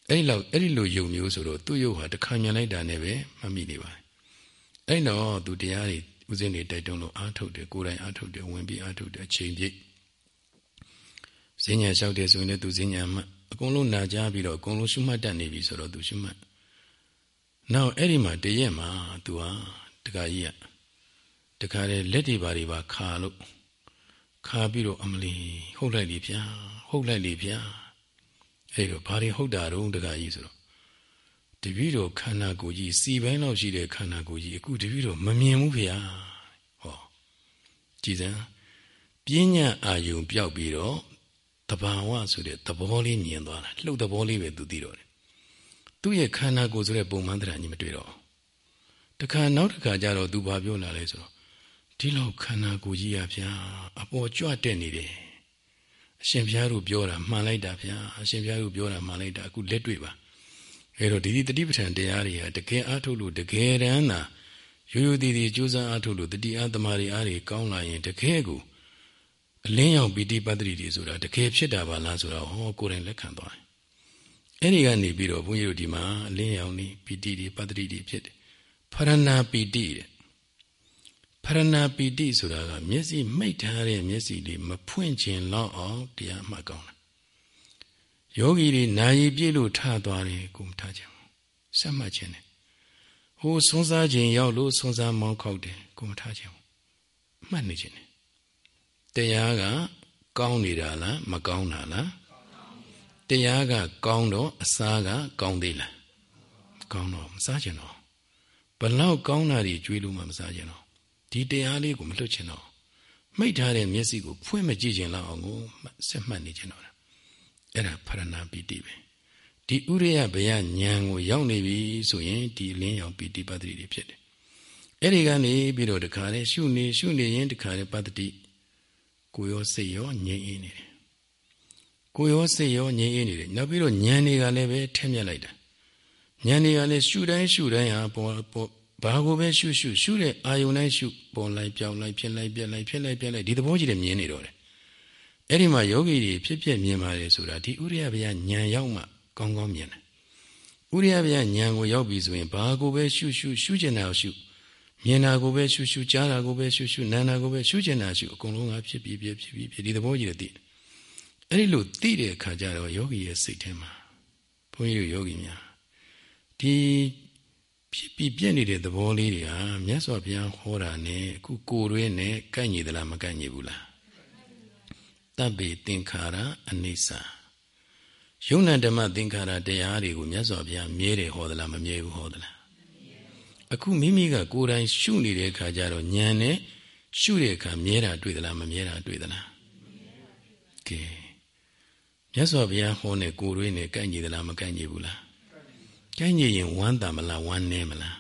အဲ့ဒီလောက်အဲ့ဒီလိုယုံမျိုးဆိုတော့သူ့ယုတ်ဟာတခါမြင်လိုက်တာနဲ့ပဲမမိနေပါတယ်အဲ့တော့သူတရားတွေဥစဉ်တွေတိုက်တွန်းလို့အားထုတ်တယ်ကိုယ်တိုင်အားထုတ်တယ်ဝင်ပြီးအားထုတ်တယ်အချိန်ပြည့်ဈဉ္ညာလျှောက်တယ်ဆိုရင်လည်းသူဈဉ္ညာမှ အကုန်လုံးနာကြားပြီးတော့အကုန်လုံးရှုမှတ်တတ်နေပြီဆိုတော့သူရှုမှတ်နောက်အဲ့ဒီမှာတရက်မှာသူဟာတခါကြီးကတခါလေလက်တွေပါတွေပါခါလို့ခါပြီးတော့အမလီဟုတ်လိုက်လေဗျာဟုတ်လိုက်လေဗျာအဲ့တော့ဘာတွေဟုတ်တာတော့တခါကြီးဆိုတော့တပည့်တော်ခန္ဓာကိုယ်ကြီးစီပိုင်းလောက်ရှိတဲ့ခန္ဓာကိုယ်ကြီးအခုတပည့်တော်မမြင်ဘူးဗျာဟောကြည်စမ်းပညာအာယုံပြောက်ပြီးတော့ တဘာဝဆိုတဲ့သဘောလေးမြင်သွားတာလှုပ်သဘောလေးပဲသူသိတော့တယ်သူ့ရဲ့ခန္ဓာကိုယ်ဆိုတဲ့ပုံမှန်တရားကြီးမတွေ့တော့တခါနောက်တစ်ခါကျတော့သူဘာပြောလာလဲဆိုတော့ဒီလောက်ခန္ဓာကိုယ်ကြီးရဗျာအပေါ်ကြွတက်နေတယ်အရှင်ဘုရားတို့ပြောတာမှန်လိုက်တာဗျာအရှင်ဘုရားတို့ပြောတာမှန်လိုက်တာအခုလက်တွေ့ပါအဲတော့ဒီဒီတတိပဋ္ဌာန်တရားတွေဟာတကယ်အားထုတ်လို့တကယ်တမ်းသာရိုးရိုးသေးသေးကြိုးစားအားထုတ်လို့တတိအားတမာရီအားတွေကောင်းလာရင်တကယ်ကို အလင်းရောင်ပီတိပတ္တိတွေဆိုတာတကယ်ဖြစ်တာပါလားဆိုတော့ဟောကိုယ်တိုင်လက်ခံသွားတယ်အဲ့ဒီကနေပြီးတော့ဘုန်းကြီးတို့ဒီမှာအလင်းရောင်နေပီတိတွေပတ္တိတွေဖြစ်တယ်ဖရဏပီတိတဲ့ဖရဏပီတိဆိုတာကမျက်စိမိတ်ထားတဲ့မျက်စိလေးမဖွင့်ခြင်းလောက်အောင်တရားမှတ်ကောင်းတာယောဂီတွေနာယီပြည့်လို့ထသွားတယ်ကိုမထားခြင်းဆက်မှတ်ခြင်းတယ်ဟိုဆွန်းစားခြင်းရောက်လို့ဆွန်းစားမောင်းခောက်တယ်ကိုမထားခြင်းမှတ်နေခြင်း တယ်တရားကကောင်းနေတာလားမကောင်းတာလားတရားကကောင်းတော့အစားကကောင်းသေးလားကောင်းတော့မစားခြင်းတော့ဘလောက်ကောင်းတာတွေကြွေးလို့မှမစားခြင်းတော့ဒီတရားလေးကိုမလွတ်ခြင်းတော့မိတ်ထားတဲ့မျက်စိကိုဖွင့်မကြည့်ခြင်းလောက်အောင်ကိုဆက်မှတ်နေခြင်းတော့အဲ့ဒါဖရဏပီတိပဲဒီဥရိယဘယဉာဏ်ကိုရောက်နေပြီဆိုရင်ဒီလင်းရောင်ပီတိပတ္တိတွေဖြစ်တယ်အဲ့ဒီကနေပြီးတော့တခါလေရှုနေရှုနေရင်တခါလေပတ္တိ ကိုရောစိတ်ရောငြိမ်အေးနေတယ်ကိုရောစိတ်ရောငြိမ်အေးနေတယ်နောက်ပြီးတော့ဉာဏ်တွေကလည်းပဲထက်မြက်လိုက်တာဉာဏ်တွေကလည်းရှုတိုင်းရှုတိုင်းဟာပေါ်ပေါ်ဘာကိုပဲရှုရှုရှုတဲ့အာယုန်တိုင်းရှုပေါ်လိုက်ပြောင်းလိုက်ဖြစ်လိုက်ပြက်လိုက်ဖြစ်လိုက်ပြက်လိုက်ဒီသဘောကြီးတွေမြင်နေတော့တယ်အဲ့ဒီမှာယောဂီတွေဖြစ်ဖြစ်မြင်ပါတယ်ဆိုတာဒီဥရိယဗျာဉာဏ်ရောက်မှကောင်းကောင်းမြင်တယ်ဥရိယဗျာဉာဏ်ကိုရောက်ပြီဆိုရင်ဘာကိုပဲရှုရှုရှုကျင်တာကိုရှု မြင်တာကိုပဲရှုရှုကြားတာကိုပဲရှုရှုနာတာကိုပဲရှုကျင်တာရှုအကုန်လုံးကဖြစ်ပြီးဖြစ်ပြီးဖြစ်ဒီသဘောကြီးတွေသိအဲ့ဒီလိုသိတဲ့အခါကျတော့ယောဂီရဲ့စိတ်ထဲမှာဘုန်းကြီးတို့ယောဂီများဒီဖြစ်ပြီးပြည့်နေတဲ့သဘောလေးတွေဟာမြတ်စွာဘုရားဟောတာနဲ့အခုကိုယ်ရွေးနဲ့ကိုက်ညီသလားမကိုက်ညီဘူးလားတပ်ပေသင်္ခါရအနိစ္စယုံနာဓမ္မသင်္ခါရတရားတွေကိုမြတ်စွာဘုရားမြဲတယ်ဟောသလားမမြဲဘူးဟောသလား အခုမိမိကကိုယ်တိုင်ရှုနေတဲ့အခါကျတော့ဉာဏ်နဲ့ရှုတဲ့အခါမြဲတာတွေ့သလားမမြဲတာတွေ့သလားကဲမြတ်စွာဘုရားဟောတဲ့ကိုယ်ရွေးနဲ့ကိုက်ညီသလားမကိုက်ညီဘူးလားကြိုက်ညင်ရင်ဝမ်းသာမလားဝမ်းနည်းမလား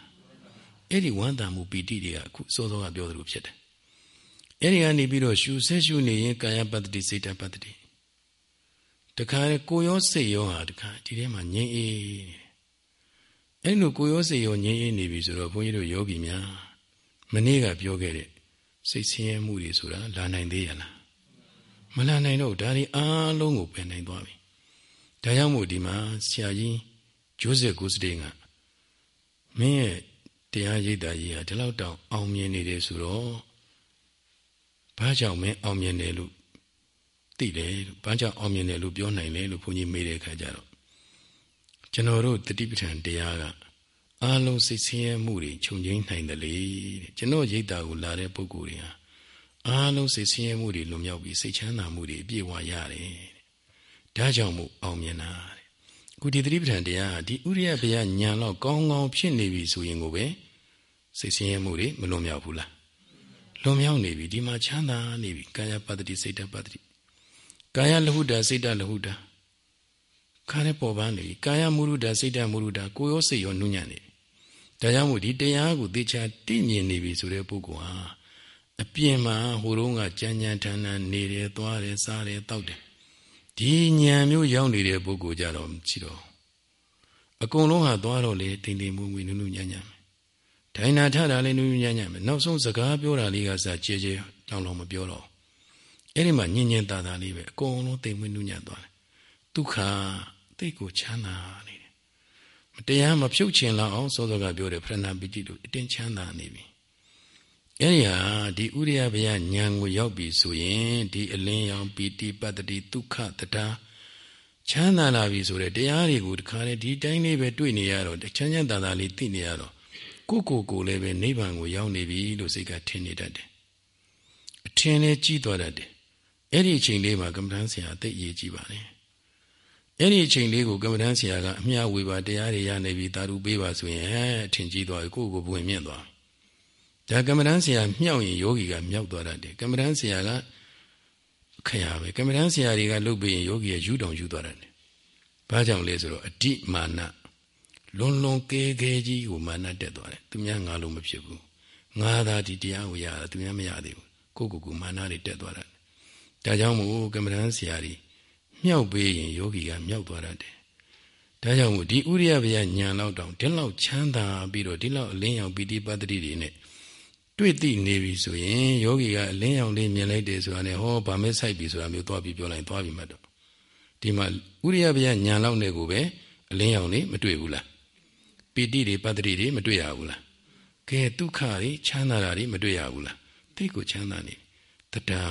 အဲ့ဒီဝမ်းသာမှုပီတိတွေကအခုစောစောကပြောသလိုဖြစ်တယ်အဲ့ဒီကနေပြီးတော့ရှုဆက်ရှုနေရင်ကာယပတ္တိစိတ်တပတ္တိတခါလေကိုရောစိတ်ရောဟာတခါဒီထဲမှာငြိမ်အေး အဲ့လိုကိုရောစိတ်ရောငြိမ်အေးနေပြီဆိုတော့ဘုန်းကြီးတို့ယောဂီများမနေ့ကပြောခဲ့တဲ့စိတ်ဆင်းရဲမှုတွေဆိုတာလာနိုင်သေးရလားမလာနိုင်တော့ဒါတွေအားလုံးကိုပယ်နိုင်သွားပြီဒါကြောင့်မို့ဒီမှာဆရာကြီးဂျိုးဆက်ကိုစတေးကမင်းရဲ့တရားရိပ်တာကြီးဟာဒီလောက်တောင်အောင်မြင်နေတယ်ဆိုတော့ဘာကြောင့်မင်းအောင်မြင်တယ်လို့သိတယ်လို့ဘာကြောင့်အောင်မြင်တယ်လို့ပြောနိုင်လဲလို့ဘုန်းကြီးမေးတဲ့အခါကျတော့ ကျွန်တော်တို့တတိပဋ္ဌာန်တရားကအားလုံးစိတ်ဆင်းရဲမှုတွေခြုံငိမ့်နိုင်တယ်လေတဲ့ကျွန်တော်ရိပ်တာကိုလာတဲ့ပုဂ္ဂိုလ်တွေဟာအားလုံးစိတ်ဆင်းရဲမှုတွေလွန်မြောက်ပြီးစိတ်ချမ်းသာမှုတွေအပြည့်အဝရတယ်တဲ့ဒါကြောင့်မို့အောင်မြင်တာတဲ့အခုဒီသတိပဋ္ဌာန်တရားဟာဒီဥရိယဘယညာတော့ကောင်းကောင်းဖြစ်နေပြီဆိုရင်ကိုပဲစိတ်ဆင်းရဲမှုတွေမလွန်မြောက်ဘူးလားလွန်မြောက်နေပြီဒီမှာချမ်းသာနေပြီကာယပတ္တိစိတ်တပတ္တိကာယလဟုတာစိတ်တလဟုတာ ခါရဲပေါ်ပန်းနေကာယမုရုဒစိတ်တမုရုဒကိုရောစိတ်ရောနုညံ့နေဒါကြောင့်မို့ဒီတရားကိုသေချာသိမြင်နေပြီဆိုတဲ့ပုဂ္ဂိုလ်ဟာအပြင်မှာဟိုတုန်းကကြမ်းကြမ်းထန်ထန်နေတယ်သွားတယ်စားတယ်တောက်တယ်ဒီဉာဏ်မျိုးရောက်နေတဲ့ပုဂ္ဂိုလ်ကြတော့မရှိတော့အကုန်လုံးဟာသွားတော့လေတိမ်တိမ်မွေ့မွေ့နုနုညံ့ညံ့ဒိုင်နာထတာလည်းနုနုညံ့ညံ့မယ်နောက်ဆုံးစကားပြောတာလေးကစကြဲကြဲတောင်းလောင်မပြောတော့အဲ့ဒီမှာညင်ညင်တာတာလေးပဲအကုန်လုံးတိမ်မွေ့နုညံ့သွားတယ်ဒုက္ခ သိကိုချမ်းသာနေတယ်မတရားမဖြုတ်ချင်လောက်အောင်စောစောကပြောတယ်ဖရဏပိတိတို့အတင်းချမ်းသာနေပြီအဲ့ဒီဟာဒီဥရိယဘယဉာဏ်ကိုရောက်ပြီဆိုရင်ဒီအလင်းရောင်ပီတိပတ္တိဒုက္ခတတာချမ်းသာလာပြီဆိုတဲ့တရားတွေကိုတခါလေဒီတိုင်းလေးပဲတွေ့နေရတော့ချမ်းချမ်းသာသာလေးသိနေရတော့ကိုကိုကိုလည်းပဲနိဗ္ဗာန်ကိုရောက်နေပြီလို့စိတ်ကထင်နေတတ်တယ်အထင်လေးကြီးသွားတတ်တယ်အဲ့ဒီအချိန်လေးမှာကမ္မဋ္ဌာန်းဆရာအသိအရေးကြီးပါလေ အဲ့ဒီအချိန်လေးကိုကမ္မဋ္ဌာန်းဆရာကအမျှဝေပါတရားတွေရနေပြီတာရုပေးပါဆိုရင်ဟဲ့အထင်ကြီးသွားပြီကိုကိုပွင့်မြင့်သွားဒါကမ္မဋ္ဌာန်းဆရာမြောက်ရင်ယောဂီကမြောက်သွားတတ်တယ်ကမ္မဋ္ဌာန်းဆရာကခရပဲကမ္မဋ္ဌာန်းဆရာတွေကလှုပ်ပြီးရင်ယောဂီကယူတောင်ယူသွားတတ်တယ်ဘာကြောင့်လဲဆိုတော့အဋ္ဌမာနလွန်လွန်ကဲကဲကြီးကိုမာနတက်သွားတယ်သူများငါလို့မဖြစ်ဘူးငါသာဒီတရားကိုရတာသူများမရသေးဘူးကိုကိုကိုမာနတွေတက်သွားတယ်ဒါကြောင့်မို့ကမ္မဋ္ဌာန်းဆရာတွေ မြောက်ပေးရင်ယောဂီကမြောက်သွားတတ်တယ်ဒါကြောင့်မို့ဒီဥရိယဗျာညာလောက်တောင်ဒီလောက်ချမ်းသာပြီးတော့ဒီလောက်အလင်းရောင်ပီတိပတ္တိတွေနဲ့တွေ့သိနေပြီဆိုရင်ယောဂီကအလင်းရောင်လေးမြင်လိုက်တယ်ဆိုတာနဲ့ဟောဗာမဲဆိုင်ပြီဆိုတာမျိုးသွားပြီးပြောလိုက်သွားပြီးမှတော့ဒီမှာဥရိယဗျာညာလောက်နဲ့ကိုပဲအလင်းရောင်လေးမတွေ့ဘူးလားပီတိတွေပတ္တိတွေမတွေ့ရဘူးလားကဲဒုက္ခတွေချမ်းသာတာတွေမတွေ့ရဘူးလားသိကိုချမ်းသာနေတတာ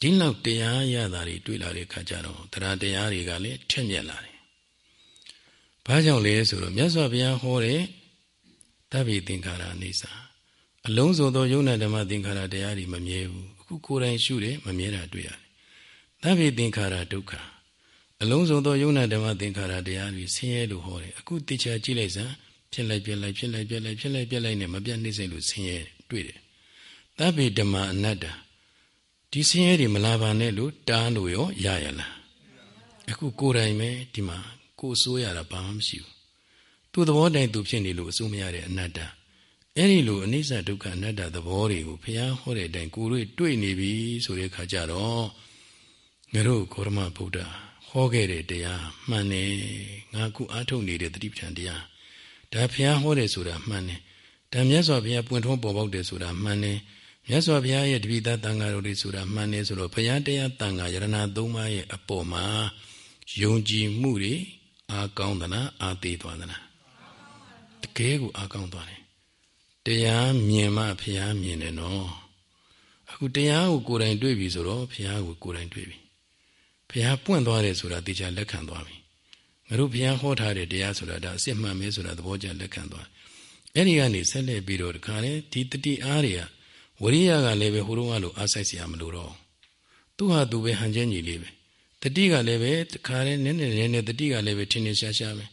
ဒီလောက်တရားရတာတွေတွေ့လာတဲ့အခါကျတော့တရားတရားတွေကလည်းထက်မြက်လာတယ်။ဘာကြောင့်လဲဆိုတော့မြတ်စွာဘုရားဟောတဲ့တဗ္ဗေသင်္ခါရအိစာအလုံးစုံသောယုံနာဓမ္မသင်္ခါရတရားတွေမမြဲဘူး။အခုကိုယ်တိုင်ရှုတယ်မမြဲတာတွေ့ရတယ်။တဗ္ဗေသင်္ခါရဒုက္ခအလုံးစုံသောယုံနာဓမ္မသင်္ခါရတရားတွေဆင်းရဲလို့ဟောတယ်။အခုတေချာကြည့်လိုက်စမ်းဖြစ်လိုက်ပြက်လိုက်ဖြစ်လိုက်ပြက်လိုက်ဖြစ်လိုက်ပြက်လိုက်နဲ့မပြတ်နှိမ့်စိမ့်လို့ဆင်းရဲတွေ့တယ်။တဗ္ဗေဓမ္မအနတ္တ ဒီဆင်းရဲတွေမလာပါနဲ့လို့တားလို့ရောရရလားအခုကိုယ်တိုင်ပဲဒီမှာကိုယ်ဆိုးရတာဘာမှမရှိဘူးသူ့သဘောတိုင်းသူဖြစ်နေလို့အစိုးမရတဲ့အနတ္တအဲ့ဒီလိုအနိစ္စဒုက္ခအနတ္တသဘောတွေကိုဘုရားဟောတဲ့အတိုင်းကိုယ်တို့တွေ့နေပြီဆိုတဲ့အခါကျတော့ငါတို့ဂေါရမဗုဒ္ဓဟောခဲ့တဲ့တရားမှန်တယ်ငါခုအားထုတ်နေတဲ့တတိပဋ္ဌာန်တရားဒါဘုရားဟောတယ်ဆိုတာမှန်တယ်ဒါမြတ်စွာဘုရားပွင့်ထွန်းပေါ်ပေါက်တယ်ဆိုတာမှန်တယ် မြတ်စွာဘုရားရဲ့တပိသတန်ဃာတော်တွေဆိုတာမှန်တယ်ဆိုတော့ဘုရားတရားတန်ဃာယရဏသုံးပါးရဲ့အပေါ်မှာယုံကြည်မှုတွေအာကောင်းသလားအာသေးသွားသလားတကယ်ကိုအာကောင်းသွားတယ်တရားမြင်မှဘုရားမြင်တယ်နော်အခုတရားကိုကိုယ်တိုင်တွေ့ပြီဆိုတော့ဘုရားကိုကိုယ်တိုင်တွေ့ပြီဘုရားပွင့်သွားတယ်ဆိုတာတေချာလက်ခံသွားပြီငါတို့ဘုရားဟောထားတဲ့တရားဆိုတာဒါအစစ်မှန်ပဲဆိုတာသဘောကျလက်ခံသွားအဲ့ဒီကနေဆက်လက်ပြီးတော့ဒီခါလေဒီတတိအားတွေက ဝရိယကလည်းပဲဟိုတုန်းကလိုအားဆိုင်စရာမလိုတော့သူ့ဟာသူပဲဟန်ကျဲညီလေးပဲတတိကလည်းပဲတခါလဲနည်းနည်းနည်းနည်းတတိကလည်းပဲထင်းထင်းရှားရှားပဲ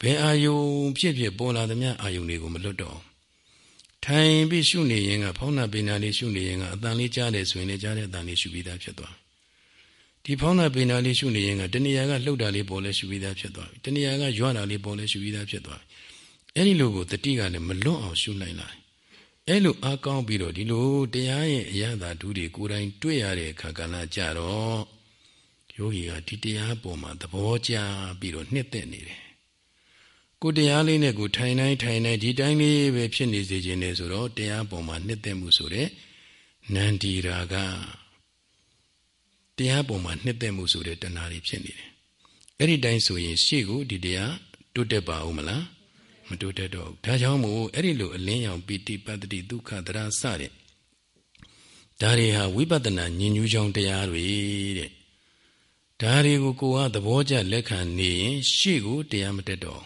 ဘယ်အာယုံဖြစ်ဖြစ်ပေါ်လာသမျှအာယုံတွေကိုမလွတ်တော့ထိုင်ပြီးရှုနေရင်ကဖောင်းနာပင်နာလေးရှုနေရင်ကအတန်လေးကြားတယ်ဆိုရင်လည်းကြားတဲ့အတန်လေးရှုပြီးသားဖြစ်သွားဒီဖောင်းနာပင်နာလေးရှုနေရင်ကတဏှာကလှုပ်တာလေးပေါ်လဲရှုပြီးသားဖြစ်သွားပြီတဏှာကယွတာလေးပေါ်လဲရှုပြီးသားဖြစ်သွားပြီအဲ့ဒီလိုကိုတတိကလည်းမလွတ်အောင်ရှုနိုင်လာတယ် အဲ့လိုအားကောင်းပြီးတော့ဒီလိုတရားရဲ့အရသာဓုတွေကိုယ်တိုင်တွေ့ရတဲ့အခါကလည်းကြတော့ယောဂီကဒီတရားပေါ်မှာသဘောကျပြီးတော့နှစ်သက်နေတယ်ကိုတရားလေးနဲ့ကိုထိုင်တိုင်းထိုင်တိုင်းဒီတိုင်းလေးပဲဖြစ်နေစေခြင်းနဲ့ဆိုတော့တရားပေါ်မှာနှစ်သက်မှုဆိုတဲ့နန္ဒီရာကတရားပေါ်မှာနှစ်သက်မှုဆိုတဲ့တဏှာတွေဖြစ်နေတယ်အဲ့ဒီတိုင်းဆိုရင်ရှေ့ကိုဒီတရားတိုးတက်ပါဦးမလား မတိုးတက်တော့ဒါကြောင့်မို့အဲ့ဒီလိုအလင်းရောင်ပီတိပတ္တိဒုက္ခတရာစတဲ့ဒါတွေဟာဝိပဿနာဉာဏ်ညူးချောင်းတရားတွေတဲ့ဒါတွေကိုကိုကသဘောကျလက်ခံနေရင်ရှေ့ကိုတရားမတက်တော့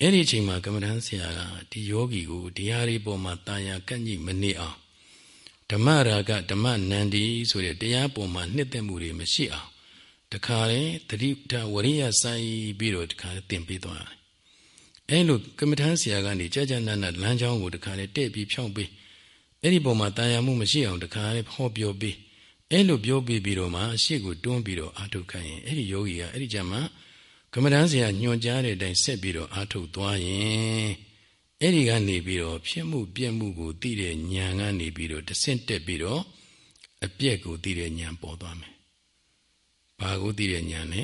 အဲ့ဒီအချိန်မှာကမ္မဋ္ဌာန်းဆရာကဒီယောဂီကိုတရားတွေပေါ်မှာတာယာကန့်ညိမနေအောင်ဓမ္မရာဂဓမ္မနန္ဒီဆိုတဲ့တရားပေါ်မှာနှစ်သက်မှုတွေမရှိအောင်တခါလေတတိထဝရိယစိုက်ပြီးတော့တခါလေသင်ပေးသွားတယ် အဲလိုကမ္မထမ်းဆရာကနေကြာကြာနာနာလမ်းကြောင်းကိုတခါလေတဲ့ပြီးဖြောင်းပေးအဲ့ဒီပုံမှာတာယာမှုမရှိအောင်တခါလေဟောပြောပေးအဲ့လိုပြောပြီးပြီးတော့မှရှေ့ကိုတွန်းပြီးတော့အာထုတ်ခိုင်းရင်အဲ့ဒီယောဂီကအဲ့ဒီကြမှာကမ္မထမ်းဆရာညွှန်ကြားတဲ့အတိုင်းဆက်ပြီးတော့အာထုတ်သွားရင်အဲ့ဒီကနေပြီးတော့ဖြစ်မှုပြက်မှုကိုသိတဲ့ဉာဏ်ကနေပြီးတော့တဆင့်တက်ပြီးတော့အပြက်ကိုသိတဲ့ဉာဏ်ပေါ်သွားမယ်။ဘာကိုသိတဲ့ဉာဏ်လဲ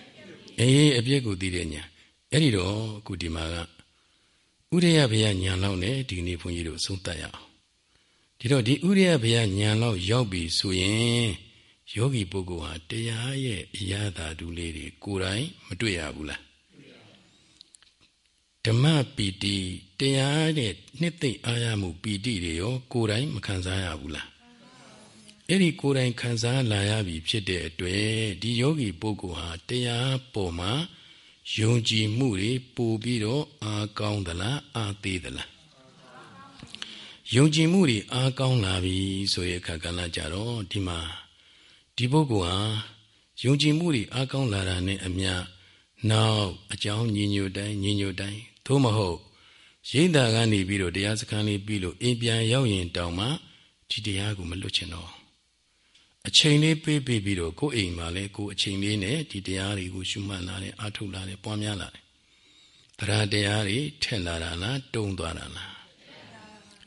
။အေးအပြက်ကိုသိတဲ့ဉာဏ်။ အဲ့ဒီတော့အခုဒီမှာကဥရိယဘုရားဉာဏ်လောက်နဲ့ဒီနေ့ဘုန်းကြီးတို့ဆုံးတတ်ရအောင်။ဒီတော့ဒီဥရိယဘုရားဉာဏ်လောက်ရောက်ပြီဆိုရင်ယောဂီပုဂ္ဂိုလ်ဟာတရားရဲ့အရာသာတူလေးတွေကိုယ်တိုင်မတွေ့ရဘူးလားဓမ္မပီတိတရားတဲ့နှစ်သိမ့်အားရမှုပီတိတွေရောကိုယ်တိုင်မခံစားရဘူးလားအဲ့ဒီကိုယ်တိုင်ခံစားလာရပြီဖြစ်တဲ့အတွက်ဒီယောဂီပုဂ္ဂိုလ်ဟာတရားပေါ်မှာ ယုံကြည်မှုတွေပို့ပြီးတော့အားကောင်းသလားအားသေးသလားယုံကြည်မှုတွေအားကောင်းလာပြီဆိုရဲ့အခါကလည်းကြတော့ဒီမှာဒီပုဂ္ဂိုလ်ဟာယုံကြည်မှုတွေအားကောင်းလာတာနဲ့အမျှနောက်အကြောင်းညီညွတ်တိုင်းညီညွတ်တိုင်းသို့မဟုတ်ရိတ်တာကနေပြီးတော့တရားစခန်းလေးပြီးလို့အိမ်ပြန်ရောက်ရင်တောင်မှဒီတရားကိုမလွတ်ချင်တော့ အချိန်လေးပေးပေးပြီးတော့ကိုယ်အိမ်မှာလဲကိုယ်အချိန်လေးနဲ့ဒီတရားတွေကိုရှုမှတ်လာတယ်အားထုတ်လာတယ်ပွားများလာတယ်တရားတရားတွေထက်လာတာလားတုံသွားတာလား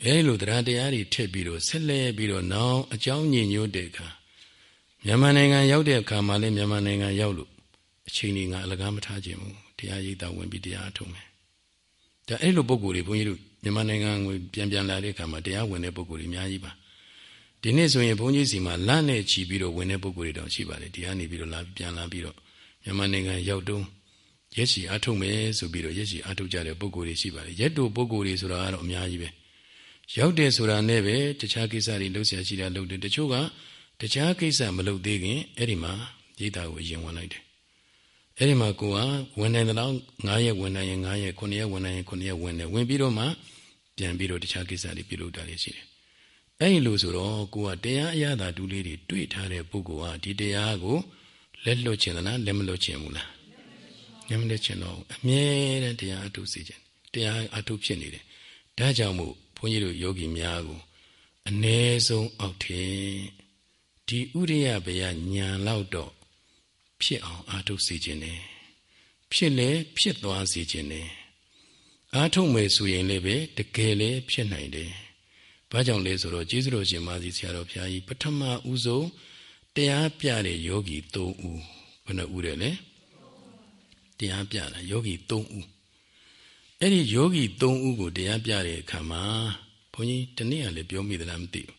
အဲလိုတရားတရားတွေထက်ပြီးတော့ဆက်လက်ပြီးတော့နောင်အကြောင်းညင်ညွတ်တဲ့အခါမြန်မာနိုင်ငံရောက်တဲ့အခါမှာလည်းမြန်မာနိုင်ငံရောက်လို့အချိန်ကြီးငါအလကားမထားခြင်းဘူးတရားရိပ်သာဝင်ပြီးတရားထုံးမယ်ဒါအဲ့လိုပုံကိုယ်တွေဘုန်းကြီးတို့မြန်မာနိုင်ငံကိုပြန်ပြန်လာတဲ့အခါမှာတရားဝင်တဲ့ပုံကိုယ်တွေအများကြီးပါ ဒီနေ့ဆိုရင်ဘုန်းကြီးစီမှာလမ်းနဲ့ချီပြီးတော့ဝင်တဲ့ပုံကိုယ်တွေတောင်ရှိပါတယ်ဒီကနေပြီးတော့လာပြန်လာပြီးတော့မြန်မာနိုင်ငံရောက်တုန်းရက်စီအထုတ်မယ်ဆိုပြီးတော့ရက်စီအထုတ်ကြတဲ့ပုံကိုယ်တွေရှိပါတယ်ရက်တို့ပုံကိုယ်တွေဆိုတာကတော့အများကြီးပဲရောက်တယ်ဆိုတာနဲ့ပဲတခြားကိစ္စတွေလုပ်ဆရာရှိတာလုပ်တယ်တချို့ကတခြားကိစ္စမလုပ်သေးခင်အဲ့ဒီမှာရိတ်တာကိုရင်ဝင်လိုက်တယ်အဲ့ဒီမှာကိုကဝင်နိုင်တဲ့လောက်9ရက်ဝင်နိုင်ရင်9ရက်9ရက်ဝင်နိုင်ရင်9ရက်ဝင်တယ်ဝင်ပြီးတော့မှပြန်ပြီးတော့တခြားကိစ္စတွေပြုလုပ်တာတွေရှိတယ် အဲ့ဒီလိုဆိုတော့ကိုကတရားအရသာတူလေးတွေတွေ့ထားတဲ့ပုဂ္ဂိုလ်ဟာဒီတရားကိုလက်လွတ်ခြင်းသလားလက်မလွတ်ခြင်းဘူးလားလက်မလွတ်ခြင်းတော့အမြဲတမ်းတရားအထုစေခြင်းတရားအထုဖြစ်နေတယ်ဒါကြောင့်မို့ဘုန်းကြီးတို့ယောဂီများကိုအ ਨੇ ဆုံးအောက်ထင်ဒီဥရိယဘယညာလောက်တော့ဖြစ်အောင်အာထုတ်စေခြင်းနဲ့ဖြစ်လဲဖြစ်သွားစေခြင်းနဲ့အာထုတ်မယ်ဆိုရင်လည်းပဲတကယ်လည်းဖြစ်နိုင်တယ်။ ဘာကြောင့်လဲဆိုတော့ကျေးဇူးတော်ရှင်မာစီဆရာတော်ဘုရားကြီးပထမဦးဆုံးတရားပြတဲ့ယောဂီ၃ဦးဘယ်နှဦးတယ်လဲတရားပြတာယောဂီ၃ဦးအဲ့ဒီယောဂီ၃ဦးကိုတရားပြတဲ့အခါမှာဘုန်းကြီးတနေ့ကလည်းပြောမိသလားမသိဘူး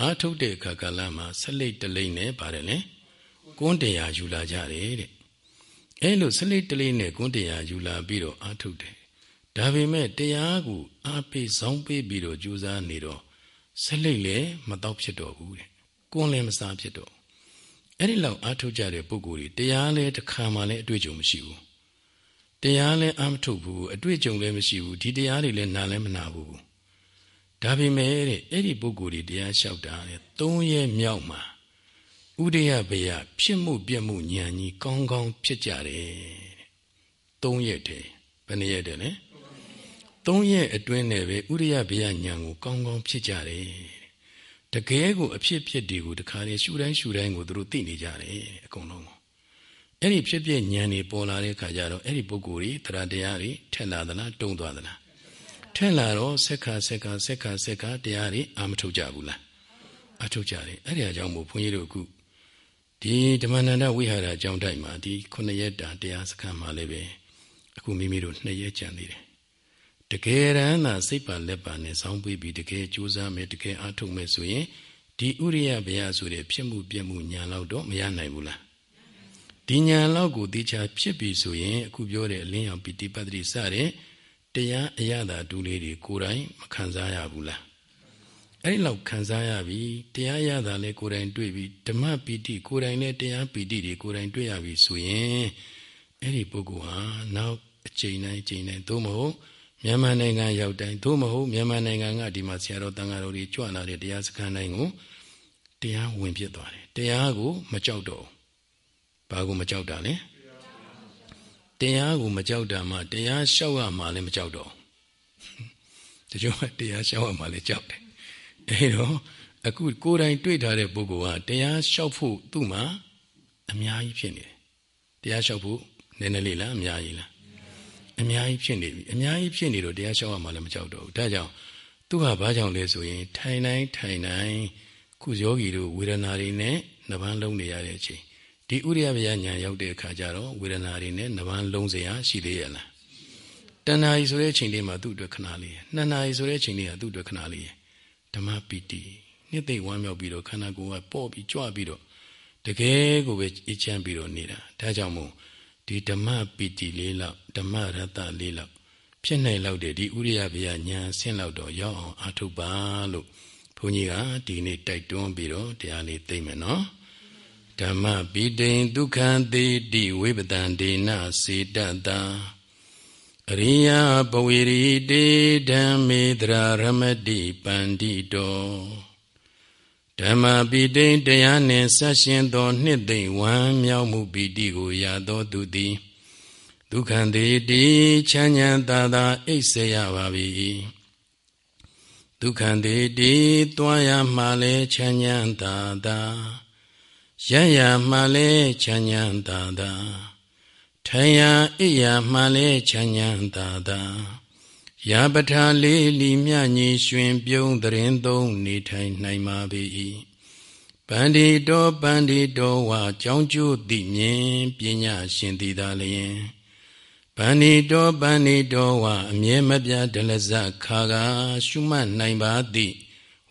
အာထုတ်တဲ့အခါကာလမှာဆက်လိတ်တလိမ့်နဲ့ပါတယ်လေကွန်းတရားယူလာကြတယ်တဲ့အဲလိုဆက်လိတ်တလိမ့်နဲ့ကွန်းတရားယူလာပြီးတော့အာထုတ်တယ်ဒါပေမဲ့တရားကိုအားပေးစောင်းပေးပြီးတော့ကြိုးစားနေတော့ ဆက်လိတ်လည်းမတော့ဖြစ်တော့ဘူးတဲ့ကွန်းလည်းမစားဖြစ်တော့အဲ့ဒီလောက်အားထုတ်ကြတဲ့ပုဂ္ဂိုလ်တွေတရားလည်းတစ်ခါမှလည်းအတွေ့အကြုံမရှိဘူးတရားလည်းအားမထုတ်ဘူးအတွေ့အကြုံလည်းမရှိဘူးဒီတရားတွေလည်းနားလည်းမနာဘူးဒါပေမဲ့တဲ့အဲ့ဒီပုဂ္ဂိုလ်တွေတရားလျှောက်တာတဲ့သုံးရဲမြောက်မှာဥဒယဘယဖြစ်မှုပြက်မှုဉာဏ်ကြီးကောင်းကောင်းဖြစ်ကြတယ်တဲ့သုံးရက်တည်းဘယ်နှရက်တည်းလဲ သုံးရက်အတွင်းနဲ့ပဲဥဒယဘယဉာဏ်ကိုကောင်းကောင်းဖြစ်ကြတယ်တကယ်ကိုအဖြစ်ဖြစ်တွေကိုတခါလေရှူတိုင်းရှူတိုင်းကိုသူတို့သိနေကြတယ်အကုန်လုံးအဲ့ဒီဖြစ်ဖြစ်ဉာဏ်တွေပေါ်လာတဲ့အခါကျတော့အဲ့ဒီပုဂ္ဂိုလ်တွေတရားတရားတွေထက်လာသလားတုံသွားသလားထက်လာတော့ဆက်ခါဆက်ခါဆက်ခါဆက်ခါတရားတွေအာမထုတ်ကြဘူးလားအထုတ်ကြတယ်အဲ့ဒီအကြောင်းမို့ဘုန်းကြီးတို့အခုဒီဓမ္မနန္ဒဝိဟာရအကြောင်းတိုက်မှာဒီ9ရက်တာတရားစခန်းမှာလည်းပဲအခုမိမိတို့2ရက်ကြံသေးတယ် တကယ်တမ်းသာစိတ်ပါလက်ပါနဲ့စောင်းပြီးပြီးတကယ်ကြိုးစားမယ်တကယ်အားထုတ်မယ်ဆိုရင်ဒီဥရိယဘယဆိုတဲ့ဖြစ်မှုပြမှုညာလောက်တော့မရနိုင်ဘူးလားဒီညာလောက်ကိုတေချာဖြစ်ပြီဆိုရင်အခုပြောတဲ့အလင်းရောင်ပိဋိပတ်တိစတဲ့တရားအရသာဒူလေးတွေကိုယ်တိုင်မခံစားရဘူးလားအဲ့ဒီလောက်ခံစားရပြီတရားရတာလဲကိုယ်တိုင်တွေ့ပြီဓမ္မပီတိကိုယ်တိုင်လဲတရားပီတိတွေကိုယ်တိုင်တွေ့ရပြီဆိုရင်အဲ့ဒီပုဂ္ဂိုလ်ဟာနောက်အချိန်တိုင်းအချိန်တိုင်းသို့မဟုတ် မြန်မာနိုင်ငံရောက်တိုင်းသို့မဟုတ်မြန်မာနိုင်ငံကဒီမှာဆရာတော်တန်ဃာတော်တွေကြွလာတဲ့တရားစခန်းတိုင်းကိုတရားဝင်ဖြစ်သွားတယ်တရားကိုမကြောက်တော့ဘဘာကိုမကြောက်တာလဲတရားကိုမကြောက်တာမှတရားလျှောက်ရမှလည်းမကြောက်တော့တချို့ကတရားလျှောက်ရမှလည်းကြောက်တယ်အဲတော့အခုကိုယ်တိုင်တွေ့ထားတဲ့ပုဂ္ဂိုလ်ကတရားလျှောက်ဖို့သူ့မှာအများကြီးဖြစ်နေတယ်တရားလျှောက်ဖို့နည်းနည်းလေးလားအများကြီးလား အများကြီးဖြစ်နေပြီအများကြီးဖြစ်နေတော့တရားလျှောက်ရမှလည်းမကြောက်တော့ဘူးဒါကြောင့်သူကဘာကြောင့်လဲဆိုရင် ထိုင်တိုင်းထိုင်တိုင်းခုယောဂီတို့ဝေဒနာတွေနဲ့နှပန်းလုံးနေရတဲ့အချိန်ဒီဥရိယဗျာညာရောက်တဲ့အခါကျတော့ဝေဒနာတွေနဲ့နှပန်းလုံးစရာရှိသေးရလားတဏှာကြီးဆိုတဲ့အချိန်လေးမှာသူ့အတွက်ခဏလေးနှစ်နာရီဆိုတဲ့အချိန်လေးကသူ့အတွက်ခဏလေးဓမ္မပီတိနှစ်သိမ့်ဝမ်းမြောက်ပြီးတော့ခန္ဓာကိုယ်ကပေါ့ပြီးကြွပြီးတော့တကယ်ကိုပဲအေးချမ်းပြီးတော့နေတာဒါကြောင့်မို့ ဒီဓမ္မပီတိလေးလောက်ဓမ္မရတ္တလေးလောက်ဖြစ်နိုင်လောက်တဲ့ဒီဥရိယဗျာညာဆင်းလောက်တော့ရောက်အောင်အားထုတ်ပါလို့ဘုန်းကြီးကဒီနေ့တိုက်တွန်းပြီးတော့တရားလေးသိမ့်မယ်နော်ဓမ္မပိတိန်ဒုက္ခံသေတိဝိပတံဒေနစေတတံအရိယပဝေရီတေဓမ္မေတရာရမတိပန္တိတော ဓမ္မပိတိန်တရားနှင့်ဆက်ရှင်သောနှစ်သိမ့်ဝမ်းမြောက်မှုပိတိကိုရသောသူသည်ဒုက္ခံတေတိချမ်းညာသာသာအိပ်စေရပါ၏ဒုက္ခံတေတိတွားရမှလည်းချမ်းညာသာသာရရမှလည်းချမ်းညာသာသာထိုင်ရအိရမှလည်းချမ်းညာသာသာ ရာပထာလေးလီမြညီရွှင်ပြုံးတရင်သုံးနေထိုင်နိုင်ပါ၏ပန္တိတောပန္တိတောဝါကြောင်းကျိုးသိမြင်ပညာရှင်သည်သာလျင်ပန္တိတောပန္တိတောဝါအမြဲမပြဒလဇခါကရှုမှတ်နိုင်ပါသည်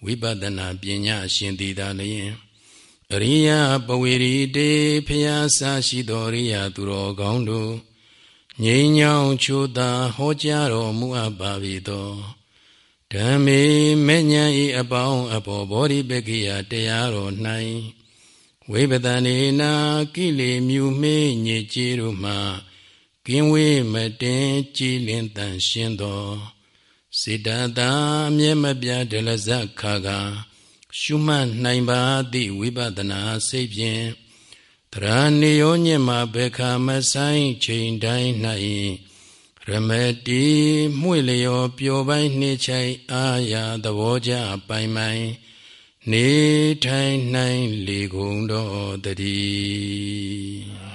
ဝိပဿနာပညာရှင်သည်သာလျင်အရိယပဝေရီတေဖျားစာရှိသောရိယသူတော်ကောင်းတို့ ငြိမ်းချောင်းချိုသာဟောကြားတော်မူအပ်ပါပြီသောဓမ္မေမေညာဤအပေါင်းအဘောဘောဓိပကိယတရားတော်၌ဝိပဒနေနာကိလေမြူမေးညစ်ကြေးတို့မှကင်းဝေးမတင်ကြည်လင်တန်ရှင်းသောစေတသာအမြဲမပြဒလဇခါကရှုမှတ်နိုင်ပါသည့်ဝိပဿနာစိတ်ဖြင့် တရာနေယောညင်မှာဘေခာမဆိုင်ချိန်တိုင်း၌ရမတိမှုလျောပျော်ပိုင်းနှိချိုင်အာရသဘောကြပိုင်ပိုင်နေထိုင်နိုင်လေကုန်တော်တည်း